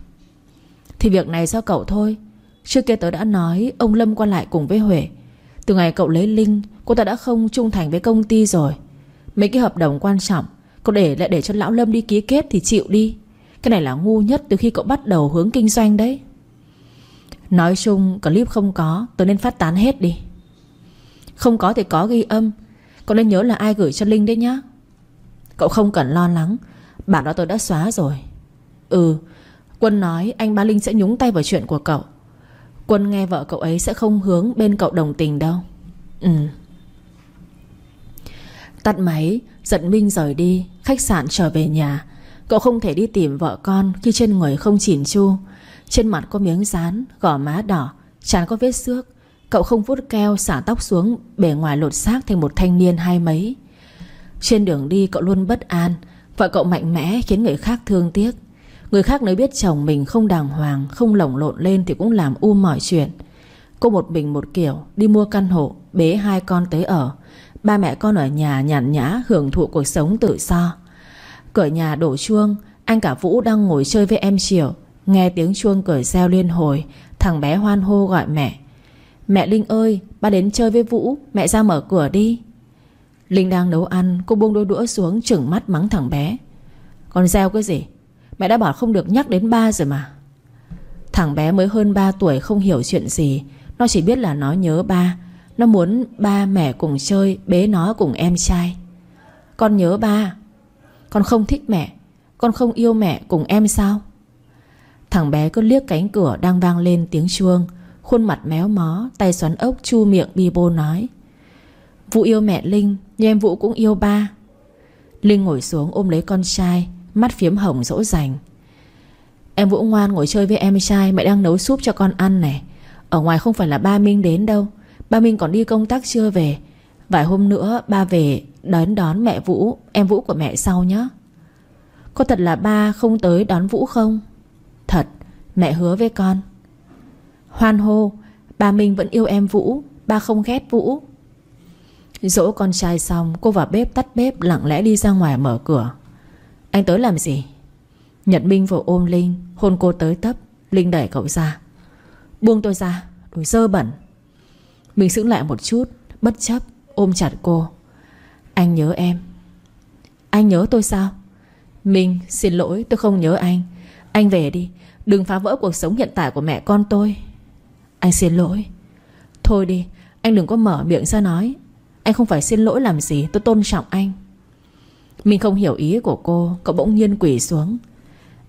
Thì việc này do cậu thôi. Trước kia tớ đã nói Ông Lâm qua lại cùng với Huệ. Từ ngày cậu lấy Linh, Cô ta đã không trung thành với công ty rồi. Mấy cái hợp đồng quan trọng, Cậu để lại để cho lão Lâm đi ký kết thì chịu đi. Cái này là ngu nhất từ khi cậu bắt đầu hướng kinh doanh đấy. Nói chung, clip không có, tôi nên phát tán hết đi. Không có thì có ghi âm. Cậu nên nhớ là ai gửi cho Linh đấy nhá. Cậu không cần lo lắng. Bản đó tôi đã xóa rồi. Ừ Quân nói anh ba Linh sẽ nhúng tay vào chuyện của cậu. Quân nghe vợ cậu ấy sẽ không hướng bên cậu đồng tình đâu. Ừ. Tắt máy Giận Minh rời đi, Khách sạn trở về nhà. Cậu không thể đi tìm vợ con Khi trên người không chỉn chu. Trên mặt có miếng dán Gò má đỏ Chán có vết xước. Cậu không vuốt keo, xả tóc xuống, Bề ngoài lột xác thành một thanh niên hai mấy. Trên đường đi, cậu luôn bất an. Vợ cậu mạnh mẽ khiến người khác thương tiếc. Người khác nếu biết chồng mình không đàng hoàng, Không lồng lộn lên thì cũng làm u mọi chuyện. Cô một mình một kiểu, Đi mua căn hộ, Bế hai con tới ở. Ba mẹ con ở nhà nhàn nhã, Hưởng thụ cuộc sống tự do. Cửa nhà đổ chuông, Anh cả Vũ đang ngồi chơi với em Triều. Nghe tiếng chuông cởi reo liên hồi, Thằng bé hoan hô gọi mẹ. Mẹ Linh ơi, ba đến chơi với Vũ, Mẹ ra mở cửa đi. Linh đang nấu ăn, Cô buông đôi đũa xuống chừng mắt mắng thằng bé. Còn gieo cái gì? Mẹ đã bảo không được nhắc đến ba rồi mà. Thằng bé mới hơn 3 tuổi Không hiểu chuyện gì, Nó chỉ biết là nó nhớ ba. Nó muốn ba mẹ cùng chơi, Bế nó cùng em trai. Con nhớ ba. Con không thích mẹ. Con không yêu mẹ cùng em sao? Thằng bé cứ liếc cánh cửa đang vang lên tiếng chuông. Khuôn mặt méo mó, Tay xoắn ốc chu miệng bi bô nói, Vũ yêu mẹ Linh, Nhưng em Vũ cũng yêu ba. Linh ngồi xuống ôm lấy con trai, Mắt phiếm hồng dỗ dành. Em Vũ ngoan ngồi chơi với em trai, Mẹ đang nấu súp cho con ăn này. Ở ngoài không phải là ba Minh đến đâu. Ba Minh còn đi công tác chưa về. Vài hôm nữa ba về đón đón mẹ Vũ, Em Vũ của mẹ sau nhé Có thật là ba không tới đón Vũ không? Thật, Mẹ hứa với con. Hoan hô Ba Minh vẫn yêu em Vũ Ba không ghét Vũ. Dỗ con trai xong, Cô vào bếp tắt bếp, lặng lẽ đi ra ngoài mở cửa. Anh tới làm gì? Nhật Minh vừa ôm Linh, Hôn cô tới tấp. Linh đẩy cậu ra. Buông tôi ra Đùi dơ bẩn. Mình sững lại một chút, Bất chấp, Ôm chặt cô. Anh nhớ em. Anh nhớ tôi sao? Minh, xin lỗi, tôi không nhớ anh. Anh về đi. Đừng phá vỡ cuộc sống hiện tại của mẹ con tôi. Anh xin lỗi. Thôi đi, Anh đừng có mở miệng ra nói. Anh không phải xin lỗi làm gì, Tôi tôn trọng anh. Mình không hiểu ý của cô, Cậu bỗng nhiên quỷ xuống.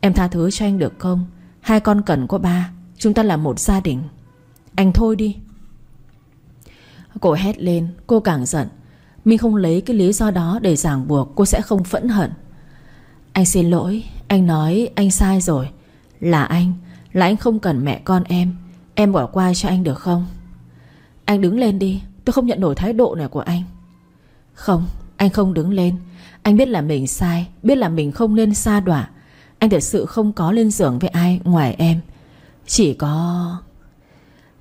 Em tha thứ cho anh được không? Hai con cần có ba, Chúng ta là một gia đình. Anh thôi đi. Cô hét lên, Cô càng giận. Mình không lấy cái lý do đó để giảng buộc, Cô sẽ không phẫn hận. Anh xin lỗi. Anh nói, anh sai rồi. Là anh Là anh không cần mẹ con em. Em bỏ qua cho anh được không? Anh đứng lên đi, Tôi không nhận nổi thái độ này của anh. Không Anh không đứng lên. Anh biết là mình sai, Biết là mình không nên xa đọa. Anh thật sự không có lên giường với ai ngoài em. Chỉ có...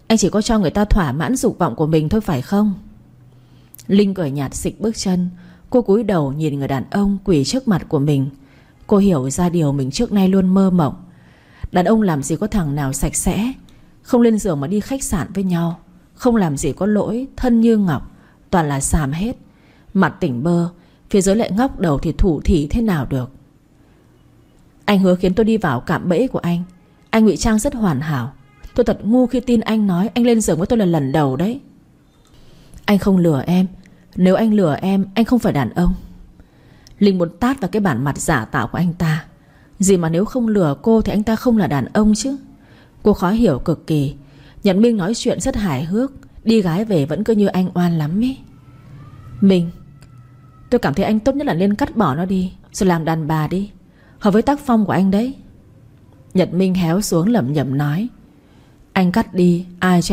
Anh chỉ có cho người ta thỏa mãn dục vọng của mình thôi phải không? Linh cười nhạt xịt bước chân. Cô cúi đầu nhìn người đàn ông quỳ trước mặt của mình. Cô hiểu ra điều mình trước nay luôn mơ mộng. Đàn ông làm gì có thằng nào sạch sẽ, Không lên giường mà đi khách sạn với nhau. Không làm gì có lỗi, Thân như ngọc, Toàn là xàm hết. Mặt tỉnh bơ, Phía dưới lại ngóc đầu thì thủ thỉ thế nào được? Anh hứa khiến tôi đi vào cạm bẫy của anh. Anh ngụy trang rất hoàn hảo. Tôi thật ngu khi tin anh nói Anh lên giường với tôi là lần đầu đấy. Anh không lừa em. Nếu anh lừa em, Anh không phải đàn ông. Linh muốn tát vào cái bản mặt giả tạo của anh ta. Gì mà nếu không lừa cô Thì anh ta không là đàn ông chứ? Cô khó hiểu cực kỳ. Nhận Minh nói chuyện rất hài hước. Đi gái về vẫn cứ như anh oan lắm ấy. Minh, Tôi cảm thấy anh tốt nhất là nên cắt bỏ nó đi, Rồi làm đàn bà đi. Hợp với tác phong của anh đấy. Nhật Minh héo xuống lẩm nhẩm nói. Anh cắt đi, ai cho em